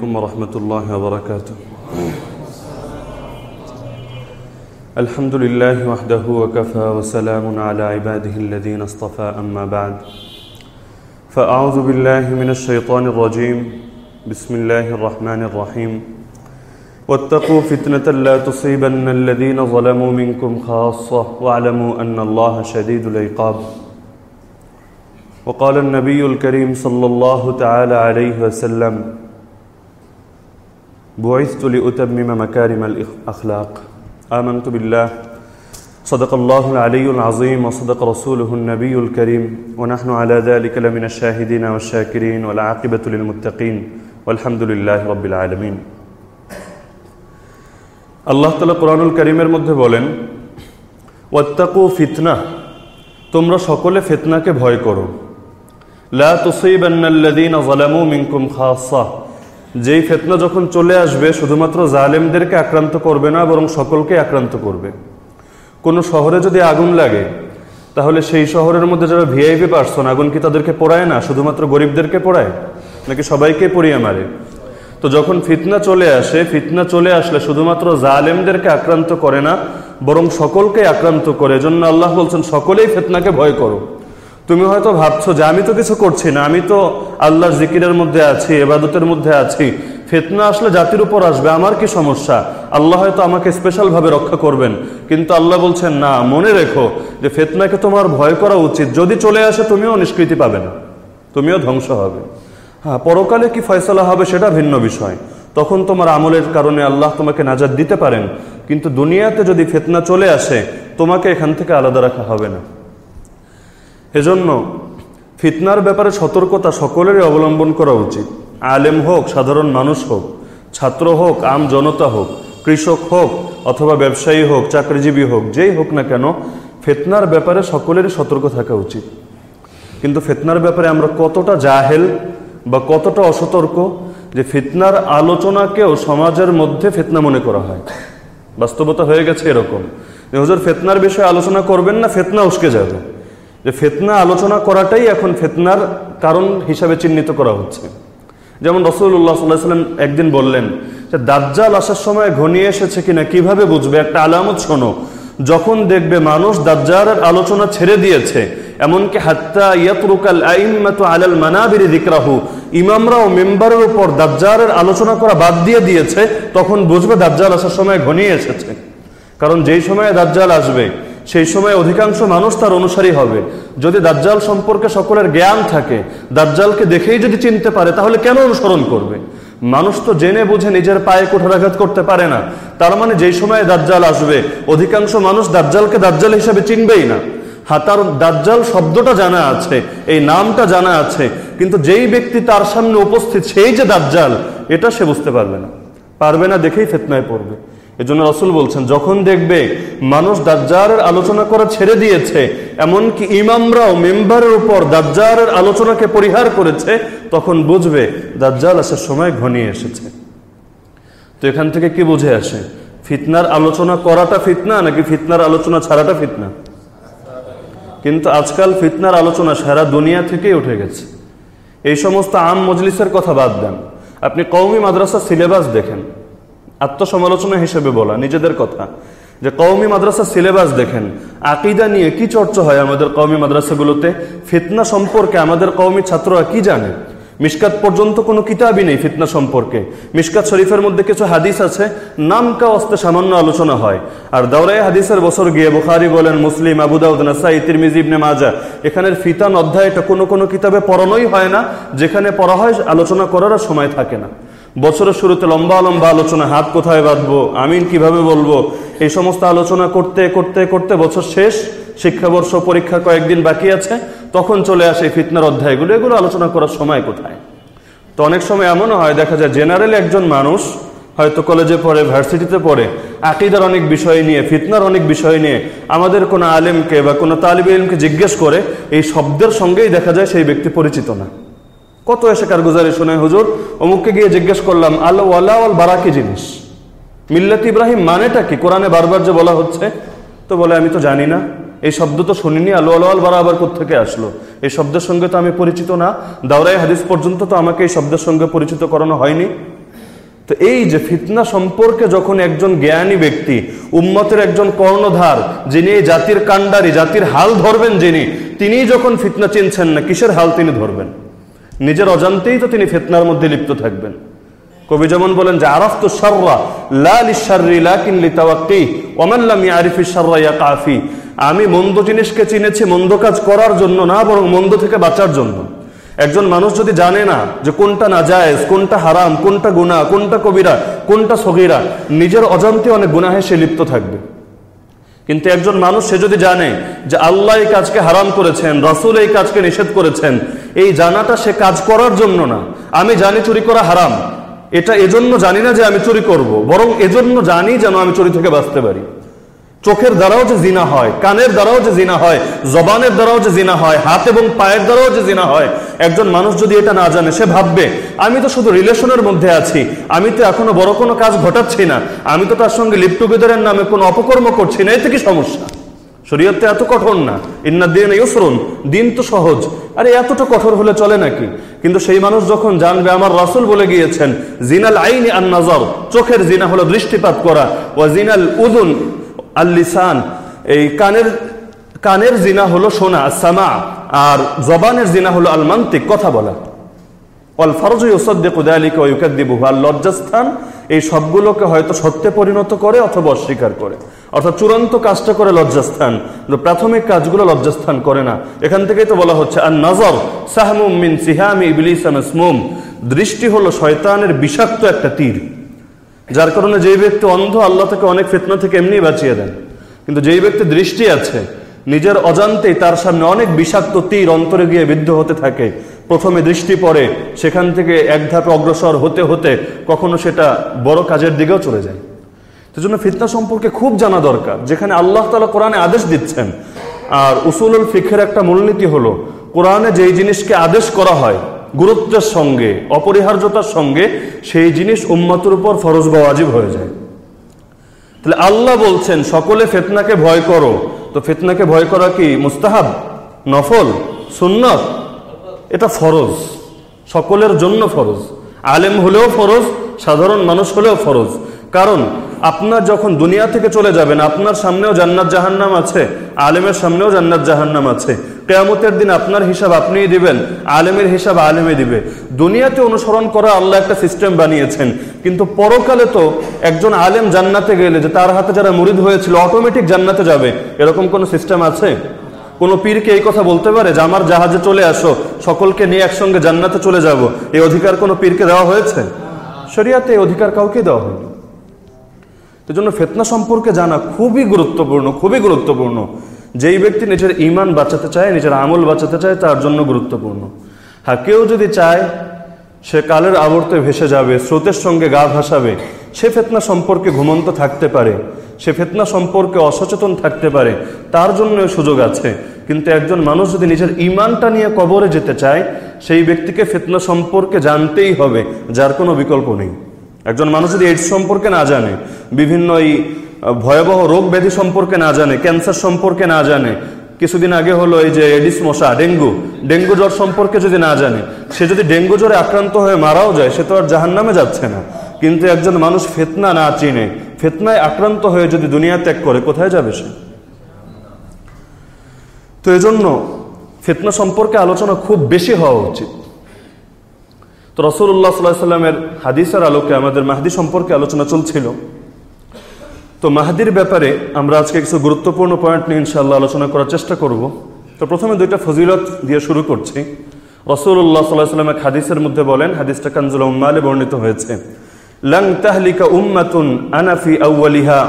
عليكم ورحمة الله وبركاته. الحمد لله وحده وكفى وسلام على عباده الذين اصطفى أما بعد. فأعوذ بالله من الشيطان الرجيم. بسم الله الرحمن الرحيم. واتقوا فتنة لا تصيبن الذين ظلموا منكم خاصة واعلموا أن الله شديد العقاب. وقال النبي الكريم صلى الله تعالى عليه وسلم بعثت لأتمم مكارم الأخلاق آمنت بالله صدق الله العلي العظيم وصدق رسوله النبي الكريم ونحن على ذلك لمن الشاهدين والشاكرين والعاقبة للمتقين والحمد لله رب العالمين আল্লাহ তালা কোরআনুল করিমের মধ্যে বলেন ওয়াত্তাকু ফিতনা তোমরা সকলে ফিতনাকে ভয় করো লা তুসিবান্নাল্লাযীনা যালামু মিনকুম খাসসা যেই ফেতনা যখন চলে আসবে, শুধুমাত্র জালেমদেরকে আক্রান্ত করবে না, বরং সকলকে আক্রান্ত করবে। কোনো শহরে যদি আগুন লাগে, তাহলে সেই শহরের মধ্যে যারা ভিআইপি পার্সন আগুন কি তাদেরকে পড়ায় না? শুধুমাত্র গরিবদেরকে পড়ায়? নাকি সবাইকে পড়িয়ে মারে? তো যখন ফিতনা চলে আসে, ফিতনা চলে আসলে শুধুমাত্র জালেমদেরকে আক্রান্ত করে না, বরং সকলকে আক্রান্ত করে। জন্য আল্লাহ বলছেন, সকলেই ফেতনাকে ভয় করো। তুমি হয়তো ভাবছ যে আমি তো কিছু করছি না, আমি তো আল্লাহর জিকিরের মধ্যে আছি এবাদতের মধ্যে আছি। ফেতনা আসলে জাতির উপর আসবে, আমার কি সমস্যা? আল্লাহ হয়তো আমাকে স্পেশাল ভাবে রক্ষা করবেন। কিন্তু আল্লাহ বলছেন, না, মনে রেখো যে ফেতনাকে তোমার ভয় করা উচিত। যদি চলে আসে তুমিও নিষ্কৃতি পাবে না, তুমিও ধ্বংস হবে। হ্যাঁ পরকালে কি ফয়সলা হবে সেটা ভিন্ন বিষয়। তখন তোমার আমলের কারণে আল্লাহ তোমাকে নাজাদ দিতে পারেন। কিন্তু দুনিয়াতে যদি ফেতনা চলে আসে, তোমাকে এখান থেকে আলাদা রাখা হবে না। এজন্য ফিতনার ব্যাপারে সতর্কতা সকলেরই অবলম্বন করা উচিত। আলেম হোক, সাধারণ মানুষ হোক, ছাত্র হোক, আম জনতা হোক, কৃষক হোক, অথবা ব্যবসায়ী হোক, চাকরিজীবী হোক, যেই হোক না কেন, ফেতনার ব্যাপারে সকলেরই সতর্ক থাকা উচিত। কিন্তু ফেতনার ব্যাপারে আমরা কতটা জাহেল বা কতটা অসতর্ক যে ফিতনার আলোচনাকেও সমাজের মধ্যে ফেতনা মনে করা হয়। বাস্তবতা হয়ে গেছে এরকম। যে হুজুর, ফেতনার বিষয়ে আলোচনা করবেন না, ফেতনা উস্কে যাবে। যে ফেতনা আলোচনা করাটাই এখন ফেতনার কারণ হিসাবে চিহ্নিত করা হচ্ছে। যেমন রসুল্লাহ সাল্লাহ সাল্লাম একদিন বললেন যে, দাজ্জাল আসার সময় ঘনিয়ে এসেছে কিনা, কীভাবে বুঝবে? একটা আলামত শোনো। যখন দেখবে মানুষ দাজ্জালের আলোচনা ছেড়ে দিয়েছে, এমনকি হাত্তা ইয়াতরুকাল আইম্মাতু আলাল মানাবিরি যিকরাহু, ইমামরাও মেম্বারের উপর দাজ্জালের আলোচনা করা বাদ দিয়ে দিয়েছে, তখন বুঝবে দাজ্জাল আসার সময় ঘনিয়ে এসেছে। কারণ যেই সময়ে দাজ্জাল আসবে সেই সময় অধিকাংশ মানুষ তার অনুসারী হবে। যদি দাজ্জাল সম্পর্কে সকলের জ্ঞান থাকে, দাজ্জালকে দেখেই যদি চিনতে পারে, তাহলে কেন অনুসরণ করবে? মানুষ তো জেনে বুঝে নিজের পায়ে কুঠারাঘাত করতে পারে না। তার মানে যেই সময় দাজ্জাল আসবে, অধিকাংশ মানুষ দাজ্জালকে দাজ্জাল হিসেবে চিনবেই না। হাতার তার দাজ্জাল শব্দটা জানা আছে, এই নামটা জানা আছে, কিন্তু যেই ব্যক্তি তার সামনে উপস্থিত, সেই যে দাজ্জাল, এটা সে বুঝতে পারবে না। পারবে না দেখেই ফেতনায় পড়বে। এজন্য রসুল বলছেন, যখন দেখবে মানুষ দাজ্জারের আলোচনা করা ছেড়ে দিয়েছে, এমনকি ইমামরাও মেম্বারের উপর দাজ্জারের আলোচনাকে পরিহার করেছে, তখন বুঝবে দাজ্জাল আসার সময় ঘনিয়ে এসেছে। তো এখান থেকে কি বুঝে আসে? ফিতনার আলোচনা করাটা ফিতনা নাকি ফিতনার আলোচনা ছাড়াটা ফিতনা? কিন্তু আজকাল ফিতনার আলোচনা সারা দুনিয়া থেকেই উঠে গেছে। এই সমস্ত আম মজলিসের কথা বাদ দেন। আপনি কৌমি মাদ্রাসা সিলেবাস দেখেন। আত্মসমালোচনা হিসেবে বলা, নিজেদের কথা। যে কৌমি মাদ্রাসা সিলেবাস দেখেন, আকিদা নিয়ে কি চর্চা হয় আমাদের কৌমি মাদ্রাসাগুলোতে? ফিতনা সম্পর্কে আমাদের কৌমি ছাত্ররা কি জানে? মিসকাত পর্যন্ত কোনো কিতাবই নেই ফিতনা সম্পর্কে। মিসকাত শরীফের মধ্যে কিছু হাদিস আছে, নামকা অস্তে সামান্য আলোচনা হয়। আর দাওরাই হাদিসের বছর গিয়ে বুখারি বলেন, মুসলিম আবুদাউদ নাসাই, তিরমিজি, ইবনে মাজা এখানের ফিতান অধ্যায়টা কোনো কোনো কিতাবে পড়ানোই হয় না, যেখানে পড়া হয় আলোচনা করার সময় থাকে না। বছরের শুরুতে লম্বা লম্বা আলোচনা, হাত কোথায় বাঁধবো, আমিন কীভাবে বলব, এই সমস্ত আলোচনা করতে করতে করতে বছর শেষ, শিক্ষাবর্ষ পরীক্ষা কয়েকদিন বাকি আছে, তখন চলে আসে ফিতনার অধ্যায়গুলো, এগুলো আলোচনা করার সময় কোথায়? তো অনেক সময় এমনও হয়, দেখা যায় জেনারেল একজন মানুষ হয়তো কলেজে পড়ে ভার্সিটিতে পড়ে, আকিদার অনেক বিষয় নিয়ে, ফিতনার অনেক বিষয় নিয়ে, আমাদের কোনো আলেমকে বা কোনো তালিব ইলমকে জিজ্ঞেস করে, এই শব্দের সঙ্গেই দেখা যায় সেই ব্যক্তি পরিচিত না। কত এসে কারগুজারি শুনে হুজুর? অমুককে গিয়ে জিজ্ঞেস করলাম আল্লাহ আল্লাহ আল বারা কি জিনিস। মিল্লাত ইব্রাহিম মানেটা কি? কোরআনে বারবার যে বলা হচ্ছে, তো বলে, আমি তো জানি না। এই শব্দ তো শুনিনি, আলু আল বারা আবার থেকে আসলো? এই শব্দের সঙ্গে তো আমি পরিচিত না। দাওরাই হাদিস পর্যন্ত তো আমাকে এই শব্দের সঙ্গে পরিচিত করানো হয়নি। তো এই যে ফিতনা সম্পর্কে যখন একজন জ্ঞানী ব্যক্তি, উম্মতের একজন কর্ণধার, যিনি এই জাতির কাণ্ডারি, জাতির হাল ধরবেন যিনি তিনি যখন ফিতনা চিনছেন না, কিসের হাল তিনি ধরবেন? নিজের অজান্তেই তো তিনি ফেতনার মধ্যে লিপ্ত থাকবেন। কবি যেমন বলেন যে আরফ তো সাররা শাররা ইয়াকাফি। আমি মন্দ জিনিসকে চিনেছি মন্দ কাজ করার জন্য না, বরং মন্দ থেকে বাঁচার জন্য। একজন মানুষ যদি জানে না যে কোনটা নাজায়েজ, কোনটা হারাম, কোনটা গুনাহ, কোনটা কবিরা, কোনটা সগীরা, নিজের অজান্তে অনেক গুনাহে সে লিপ্ত থাকবে। কিন্তু একজন মানুষ, সে যদি জানে যে আল্লাহ এই কাজকে হারাম করেছেন, রসুল এই কাজকে নিষেধ করেছেন, এই জানাটা সে কাজ করার জন্য না। আমি জানি চুরি করা হারাম। এটা এজন্য জানি না যে আমি চুরি করব, বরং এজন্য জানি যেন আমি চুরি থেকে বাঁচতে পারি। চোখের দ্বারাও যে জিনা হয়, কানের দ্বারাও যে জিনা হয়, জবানের দ্বারাও যে জিনা হয়, হাত এবং পায়ের দ্বারাও যে জিনা হয়, একজন মানুষ যদি এটা না জানে, সে ভাববে, আমি তো শুধু রিলেশনের মধ্যে আছি, আমি তো এখনও বড় কোনো কাজ ঘটাচ্ছি না, আমি তো তার সঙ্গে লিপ টুগেদারের নামে কোনো অপকর্ম করছি না এতে কি সমস্যা? শরীয়তে এত কঠোর না। ইন্না দিন ইউসরুন, দিন তো সহজ। আরে, এতটা কঠোর হলে চলে নাকি? কিন্তু সেই মানুষ যখন জানবে, আমার রাসুল বলে গিয়েছেন, জিনাল আইনি আন নজর চোখের জিনা হলো দৃষ্টিপাত করা ও জিনাল উদুন আল লিসান এই কানের কানের জিনা হলো সোনা সামা আর জবানের জিনা হলো আলমান্তিক, কথা বলা। অল ফরজ ইউসদ্দিকু যালিকা ওয়া ইউকাদ্দিবুহু, আর লজ্জাস্থান, এই সবগুলোকে হয়তো সত্যে পরিণত করে অথবা অস্বীকার করে। অর্থাৎ চূড়ান্ত কাজটা করে লজ্জাস্থান প্রাথমিক কাজগুলো লজ্জাস্থান করে না। এখান থেকেই তো বলা হচ্ছে আর নজর সাহমুম মিন সিহামি ইবলিস দৃষ্টি হলো শয়তানের বিষাক্ত একটা তীর। যার কারণে যেই ব্যক্তি অন্ধ, আল্লাহ তাকে অনেক ফিতনা থেকে এমনি বাঁচিয়ে দেন। কিন্তু যেই ব্যক্তি দৃষ্টি আছে, নিজের অজান্তেই তার সামনে অনেক বিষাক্ত তীর অন্তরে গিয়ে বিদ্ধ হতে থাকে। প্রথমে দৃষ্টি পড়ে, সেখান থেকে এক ধাপে অগ্রসর হতে হতে কখনো সেটা বড় কাজের দিকেও চলে যায়। সেজন্য ফিতনা সম্পর্কে খুব জানা দরকার, যেখানে আল্লাহ তালা কোরআনে আদেশ দিচ্ছেন। আর উসুলুল ফিখের একটা মূলনীতি হলো, কোরআনে যেই জিনিসকে আদেশ করা হয় গুরুত্বের সঙ্গে, অপরিহার্যতার সঙ্গে সেই জিনিস উম্মতের উপর ফরজ বা হয়ে যায়। তাহলে আল্লাহ বলছেন, সকলে ফেতনাকে ভয় করো। তো ফেতনাকে ভয় করা কি মুস্তাহাব, নফল, সুন্নত? এটা ফরজ। সকলের জন্য ফরজ। আলেম হলেও ফরজ, সাধারণ মানুষ হলেও ফরজ। কারণ আপনার যখন দুনিয়া থেকে চলে যাবেন, আপনার সামনেও জান্নাত জাহান্নাম আছে, আলেমের সামনেও জান্নাত জাহান্নাম আছে। কেয়ামতের দিন আপনার হিসাব আপনিই দিবেন, আলেমের হিসাব আলেমে দিবে। দুনিয়াতে অনুসরণ করা আল্লাহ একটা সিস্টেম বানিয়েছেন, কিন্তু পরকালে তো একজন আলেম জান্নাতে গেলে যে তার হাতে যারা মুরিদ হয়েছিল অটোমেটিক জান্নাতে যাবে। এরকম কোনো সিস্টেম আছে? কোন পীরকে এই কথা বলতে পারে যে, আমার জাহাজে চলে আসো, সকলকে নিয়ে একসঙ্গে জান্নাতে চলে যাব এই অধিকার কোনো পীরকে দেওয়া হয়েছে? শরিয়াতে এই অধিকার কাউকে দেওয়া হয়নি। তো জন্য ফেতনা সম্পর্কে জানা খুবই গুরুত্বপূর্ণ খুবই গুরুত্বপূর্ণ। যেই ব্যক্তি নিজের ইমান বাঁচাতে চায়, নিজের আমল বাঁচাতে চায়, তার জন্য গুরুত্বপূর্ণ। হ্যাঁ কেউ যদি চায়, সে কালের আবর্তে ভেসে যাবে, স্রোতের সঙ্গে গা ভাসাবে, সে ফেতনা সম্পর্কে ঘুমন্ত থাকতে পারে, সে ফেতনা সম্পর্কে অসচেতন থাকতে পারে, তার জন্য সুযোগ আছে। কিন্তু একজন মানুষ যদি নিজের ইমানটা নিয়ে কবরে যেতে চায়, সেই ব্যক্তিকে ফেতনা সম্পর্কে জানতেই হবে, যার কোনো বিকল্প নেই। একজন মানুষ যদি এইডস সম্পর্কে না জানে, বিভিন্ন এই ভয়াবহ রোগ ব্যাধি সম্পর্কে না জানে, ক্যান্সার সম্পর্কে না জানে, কিছুদিন আগে হলো এই যে এডিস মশা, ডেঙ্গু ডেঙ্গু জ্বর সম্পর্কে যদি না জানে, সে যদি ডেঙ্গু জ্বরে আক্রান্ত হয়ে মারাও যায়, সে তো আর জাহান নামে যাচ্ছে না। কিন্তু একজন মানুষ ফেতনা না চিনে, ফেতনায় আক্রান্ত হয়ে যদি দুনিয়া ত্যাগ করে, কোথায় যাবে সে? তো এজন্য ফেতনা সম্পর্কে আলোচনা খুব বেশি হওয়া উচিত। তো রসুল্লাহ সাল্লাহ সাল্লামের হাদিসের আলোকে আমাদের মাহাদি সম্পর্কে আলোচনা চলছিল। তো মাহাদির ব্যাপারে আমরা আজকে কিছু গুরুত্বপূর্ণ পয়েন্ট নিয়ে ইনশাল্লাহ আলোচনা করার চেষ্টা করব। তো প্রথমে দুইটা ফজিলত দিয়ে শুরু করছি। রসুল্লাহ সাল্লাহ সাল্লামের হাদিসের মধ্যে বলেন, হাদিসটা কানজুল উম্মালে বর্ণিত হয়েছে। লং তাহলিকা উম্মাতুন আনাফি আউ্বালিহা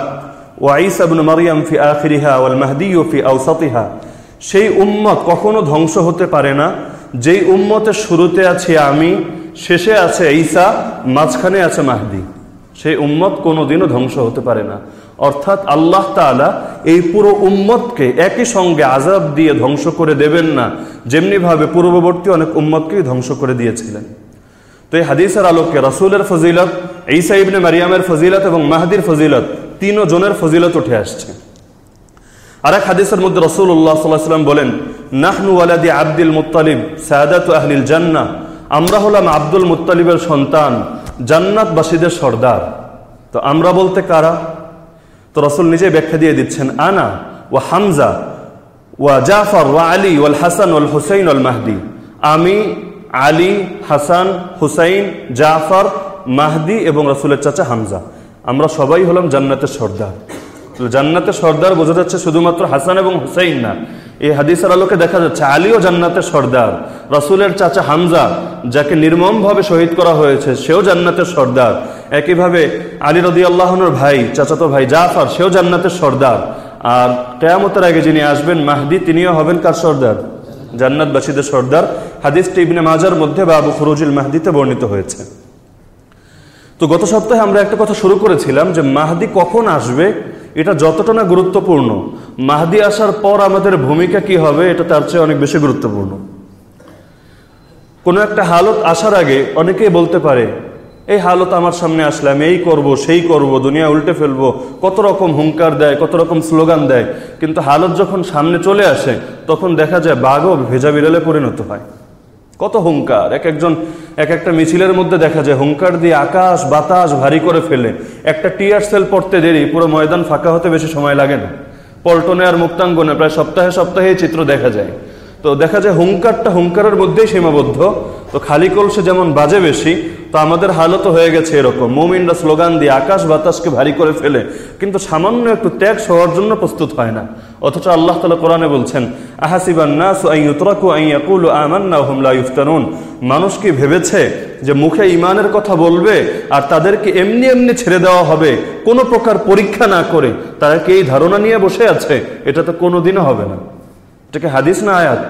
ওয়াইসা মারিয়াম ফি আখিরিহা ওয়াল মাহদিয়ু ফি আওসাতিহা। সেই উম্মত কখনো ধ্বংস হতে পারে না। যেই উম্মতের শুরুতে আছি আমি শেষে আছে ঈসা, মাঝখানে আছে মাহদি। সেই উম্মত কোনোদিনও ধ্বংস হতে পারে না। অর্থাৎ আল্লাহ তাআলা এই পুরো উম্মতকে একই সঙ্গে আজাব দিয়ে ধ্বংস করে দেবেন না, যেমনিভাবে পূর্ববর্তী অনেক উম্মতকেই ধ্বংস করে দিয়েছিলেন। তো এই হাদিসের আলোকে রাসূলের ফজিলত, ঈসা ইবনে মারিয়ামের ফজিলত এবং মাহাদির ফজিলত তিনও জনের ফজিলত উঠে আসছে। আর এক হাদিসের মধ্যে রসুল্লাহ সাল্লাহ সাল্লাম বলেন, নাহনু ওয়ালাদি আব্দুল মুতালিব সায়াদাত আহলিল জান্না আমরা হলাম আব্দুল মুতালিবের সন্তান, জান্নাতবাসীদের সর্দার। তো আমরা বলতে কারা? তো রসুল নিজে ব্যাখ্যা দিয়ে দিচ্ছেন, আনা ও হামজা ওয়া জাফর ওয়া আলী ওয়াল হাসান ওয়াল হুসাইন ওয়াল মাহদি। আমি, আলী, হাসান, হুসাইন, জাফর, মাহদি এবং রসুলের চাচা হামজা। আমরা সবাই হলাম জান্নাতের সর্দার। জান্নাতের সর্দার বোঝা যাচ্ছে শুধুমাত্র হাসান এবং হুসাইন না। এই হাদিসের আলোকে দেখা যাচ্ছে আলীও জান্নাতের সর্দার, রসুলের চাচা হামজা, যাকে নির্মমভাবে শহীদ করা হয়েছে, সেও জান্নাতের সর্দার। একইভাবে আলী রদি আল্লাহনুর ভাই, চাচাতো ভাই জাফর, সেও জান্নাতের সর্দার। আর কেয়ামতের আগে যিনি আসবেন, মাহদি, তিনিও হবেন কার সর্দার? জান্নাতবাসীদের সর্দার। হাদিসটি ইবনে মাজার মধ্যে বা আবু ফরুজুল মাহদিতে বর্ণিত হয়েছে। তো গত সপ্তাহে আমরা একটা কথা শুরু করেছিলাম যে মাহদি কখন আসবে এটা যতটা না গুরুত্বপূর্ণ, মাহদি আসার পর আমাদের ভূমিকা কি হবে, এটা তার চেয়ে অনেক বেশি গুরুত্বপূর্ণ। কোনো একটা হালত আসার আগে অনেকেই বলতে পারে, এই হালত আমার সামনে আসলে আমি এই করব, সেই করব, দুনিয়া উল্টে ফেলব, কত রকম হুঙ্কার দেয়, কত রকম স্লোগান দেয়। কিন্তু হালত যখন সামনে চলে আসে, তখন দেখা যায় বাঘও ভেজা বিড়ালে পরিণত হয়। কত হুঙ্কার? এক একজন, এক একটা মিছিলের মধ্যে দেখা যায় হুঙ্কার দিয়ে আকাশ বাতাস ভারী করে ফেলে। একটা টিয়ার সেল পড়তে দেরি, পুরো ময়দান ফাঁকা হতে বেশি সময় লাগে না। পল্টনে আর মুক্তাঙ্গনে প্রায় সপ্তাহে সপ্তাহে চিত্র দেখা যায়। তো দেখা যায় হুঙ্কারটা হুঙ্কারের মধ্যেই সীমাবদ্ধ। তো খালি কলসে যেমন বাজে বেশি তো আমাদের হালত হয়ে গেছে এরকম। মোমিনরা স্লোগান দিয়ে আকাশ বাতাসকে ভারী করে ফেলে, কিন্তু সামান্য একটু ত্যাগ সবার জন্য প্রস্তুত হয় না। অথচ আল্লাহ তালা কোরআনে বলছেন মানুষ কি ভেবেছে যে মুখে ইমানের কথা বলবে আর তাদেরকে এমনি এমনি ছেড়ে দেওয়া হবে, কোনো প্রকার পরীক্ষা না করে? তারা কি এই ধারণা নিয়ে বসে আছে? এটা তো কোনোদিনও হবে না। এটাকে হাদিস না আয়াত?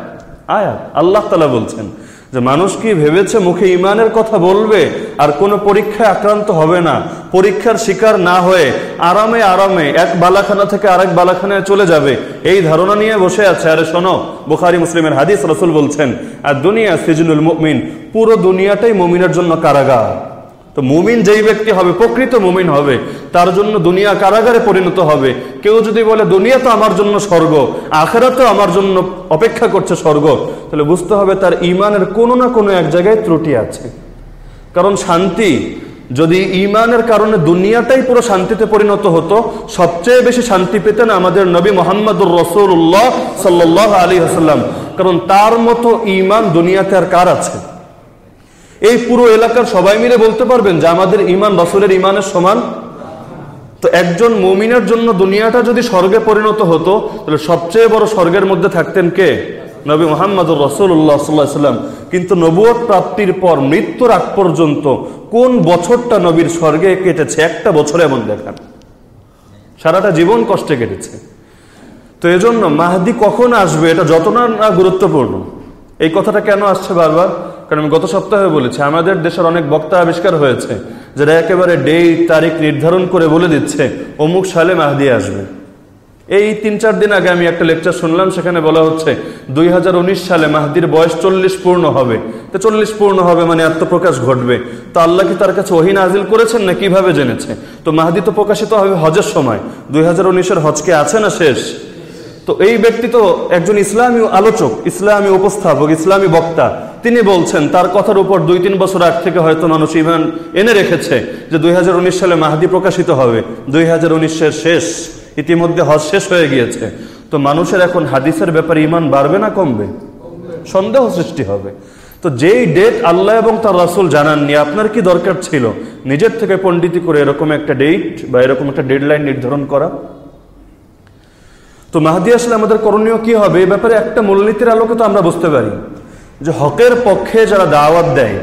আয়াত। আল্লাহ তালা বলছেন যে মানুষ কি ভেবেছে মুখে ইমানের কথা বলবে? আর কোনো পরীক্ষায় আক্রান্ত হবে না। পরীক্ষার শিকার না হয়ে আরামে আরামে এক বালাখানা থেকে আরেক বালাখানায় চলে যাবে। এই ধারণা নিয়ে বসে আছে। আরে শোনো, বুখারি মুসলিমের হাদিস রসুল বলছেন আর দুনিয়া সিজনুল মমিন। পুরো দুনিয়াটাই মমিনের জন্য কারাগার। তো মুমিন যেই ব্যক্তি হবে, প্রকৃত মুমিন হবে, তার জন্য দুনিয়া কারাগারে পরিণত হবে। কেউ যদি বলে, দুনিয়া তো আমার জন্য স্বর্গ আখেরা তো আমার জন্য অপেক্ষা করছে স্বর্গ, তাহলে বুঝতে হবে তার ইমানের কোনো না কোনো এক জায়গায় ত্রুটি আছে। কারণ শান্তি, যদি ইমানের কারণে দুনিয়াটাই পুরো শান্তিতে পরিণত হতো, সবচেয়ে বেশি শান্তি পেতেন আমাদের নবী মোহাম্মদুর রসুল্লাহ সাল্লাহ আলী হাসাল্লাম কারণ তার মতো ইমান দুনিয়াতে আর কার আছে? এই পুরো এলাকার সবাই মিলে বলতে পারবেন যে আমাদের ইমান রসুলের ইমানের সমান? তো একজন মমিনের জন্য দুনিয়াটা যদি স্বর্গে পরিণত হতো, তাহলে সবচেয়ে বড় স্বর্গের মধ্যে থাকতেন কে? নবী মোহাম্মদুর রসুল্লাহ সাল্লাম কিন্তু নবুয়ত প্রাপ্তির পর, মৃত্যুর আগ পর্যন্ত কোন বছরটা নবীর স্বর্গে কেটেছে? একটা বছর এমন দেখান। সারাটা জীবন কষ্টে কেটেছে। তো এজন্য মাহাদি কখন আসবে, এটা যত না গুরুত্বপূর্ণ। এই কথাটা কেন আসছে বারবার? কারণ আমি গত সপ্তাহে বলেছি, আমাদের দেশের অনেক বক্তা আবিষ্কার হয়েছে, যারা একেবারে ডেট তারিখ নির্ধারণ করে বলে দিচ্ছে, অমুক সালে মাহদি আসবে। এই তিন চার দিন আগে আমি একটা লেকচার শুনলাম, সেখানে বলা হচ্ছে, দুই হাজার উনিশ সালে মাহদির বয়স চল্লিশ পূর্ণ হবে। তো চল্লিশ পূর্ণ হবে মানে আত্মপ্রকাশ ঘটবে। তো আল্লাহ কি তার কাছে ওহিন আজিল করেছেন না কীভাবে জেনেছে? তো মাহদি তো প্রকাশিত হবে হজের সময়। দুই হাজার উনিশের হজকে আছে না শেষ? তো এই ব্যক্তি তো একজন ইসলামী আলোচক, ইসলামী উপস্থাপক, ইসলামী বক্তা। তিনি বলছেন, তার কথার উপর দুই তিন বছর আগ থেকে হয়তো মানুষ ইমান এনে রেখেছে যে দুই হাজার উনিশ সালে মাহাদি প্রকাশিত হবে। দুই হাজার শেষ, ইতিমধ্যে হজ শেষ হয়ে গিয়েছে। তো মানুষের এখন হাদিসের ব্যাপারে ইমান বাড়বে না কমবে? সন্দেহ সৃষ্টি হবে। তো যেই ডেট আল্লাহ এবং তার রাসুল জানাননি, আপনার কি দরকার ছিল? নিজের থেকে পণ্ডিতি করে এরকম একটা ডেট বা এরকম একটা ডেডলাইন নির্ধারণ করা? তো মাহাদি আসলে আমাদের করণীয় কি হবে? এই ব্যাপারে একটা মূলনীতির আলোকে তো আমরা বুঝতে পারি যে হকের পক্ষে যারা দাওয়াত দেয়,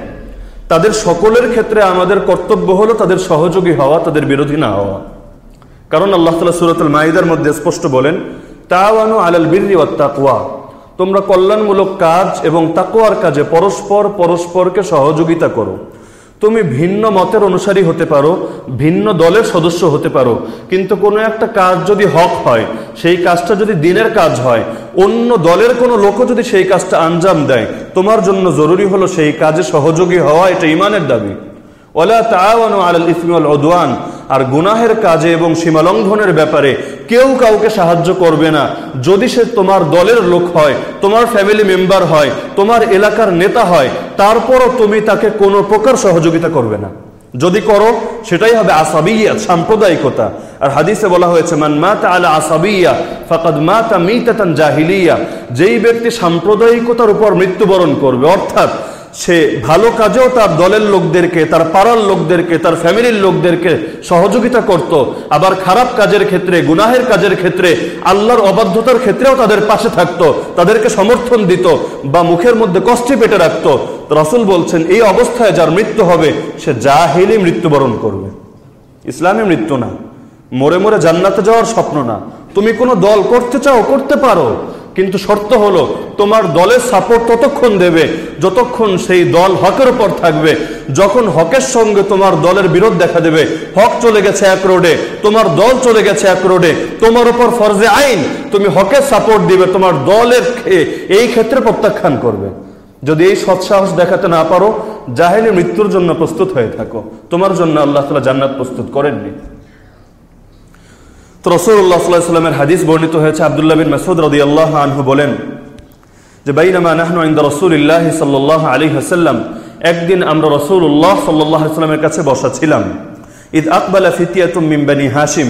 তাদের সকলের ক্ষেত্রে আমাদের কর্তব্য হলো তাদের সহযোগী হওয়া, তাদের বিরোধী না হওয়া। কারণ আল্লাহ তালা সুরতুল মাইদার মধ্যে স্পষ্ট বলেন, তাওয়ানু আলাল বিরি তাকুয়া তোমরা কল্যাণমূলক কাজ এবং তাকুয়ার কাজে পরস্পর পরস্পরকে সহযোগিতা করো। তুমি ভিন্ন মতের অনুসারী হতে পারো, ভিন্ন দলের সদস্য হতে পারো। কিন্তু কোনো একটা কাজ যদি হক হয়, সেই কাজটা যদি দিনের কাজ হয়, অন্য দলের কোনো লোকও যদি সেই কাজটা আঞ্জাম দেয়, তোমার জন্য জরুরি হলো সেই কাজে সহযোগী হওয়া, এটা ইমানের দাবি। ওলা তাওয়ানো আল ইসমিউল ওদওয়ান আর গুনাহের কাজে এবং সীমালঙ্ঘনের ব্যাপারে কেউ কাউকে সাহায্য করবে না। যদি সে তোমার দলের লোক হয়, তোমার ফ্যামিলি মেম্বার হয়, তোমার এলাকার নেতা হয়, তারপরও তুমি তাকে কোনো প্রকার সহযোগিতা করবে না। যদি করো, সেটাই হবে আসাবিয়া সাম্প্রদায়িকতা। আর হাদিসে বলা হয়েছে, মান মাতা আলা আসাবিয়া, ফাকাদ মাতা মিতাতান জাহিলিয়া। যেই ব্যক্তি সাম্প্রদায়িকতার উপর মৃত্যুবরণ করবে, অর্থাৎ সে ভালো কাজেও তার দলের লোকদেরকে, তার পাড়ার লোকদেরকে, তার ফ্যামিলির লোকদেরকে সহযোগিতা করত। আবার খারাপ কাজের ক্ষেত্রে, গুনাহের কাজের ক্ষেত্রে, আল্লাহর অবাধ্যতার ক্ষেত্রেও তাদের পাশে থাকতো, তাদেরকে সমর্থন দিত বা মুখের মধ্যে কষ্টে পেটে রাখতো। রসুল বলছেন, এই অবস্থায় যার মৃত্যু হবে, সে জাহেলি মৃত্যুবরণ করবে। ইসলামে মৃত্যু না। মরে মরে জান্নাতে যাওয়ার স্বপ্ন না। তুমি কোনো দল করতে চাও, করতে পারো। কিন্তু শর্ত হলো, তোমার দলের সাপোর্ট ততক্ষণ দেবে যতক্ষণ সেই দল হকের উপর থাকবে। যখন হকের সঙ্গে তোমার দলের বিরোধ দেখা দেবে, হক চলে গেছে এক রোডে, তোমার দল চলে গেছে এক রোডে, তোমার উপর ফরজে আইন, তুমি হকের সাপোর্ট দিবে, তোমার দলের এই ক্ষেত্রে প্রত্যাখ্যান করবে। যদি এই সৎসাহস দেখাতে না পারো জাহেলি মৃত্যুর জন্য প্রস্তুত হয়ে থাকো। তোমার জন্য আল্লাহ তালা জান্নাত প্রস্তুত করেননি। তো রসুল্লাহ সাল্লামের হাদিস বর্ণিত হয়েছে, আবদুল্লাহ বিন মাসুদ রদি আল্লাহ আনহু বলেন যে, বাইনামা নাহনু ইন্দা রসুলিল্লাহ সাল্লাহ আলী হাসাল্লাম একদিন আমরা রসুল্লাহ সাল্লাহ সাল্লামের কাছে বসা ছিলাম। ঈদ আকবালা ফিতিয়াতুম মিম্বানি হাসিম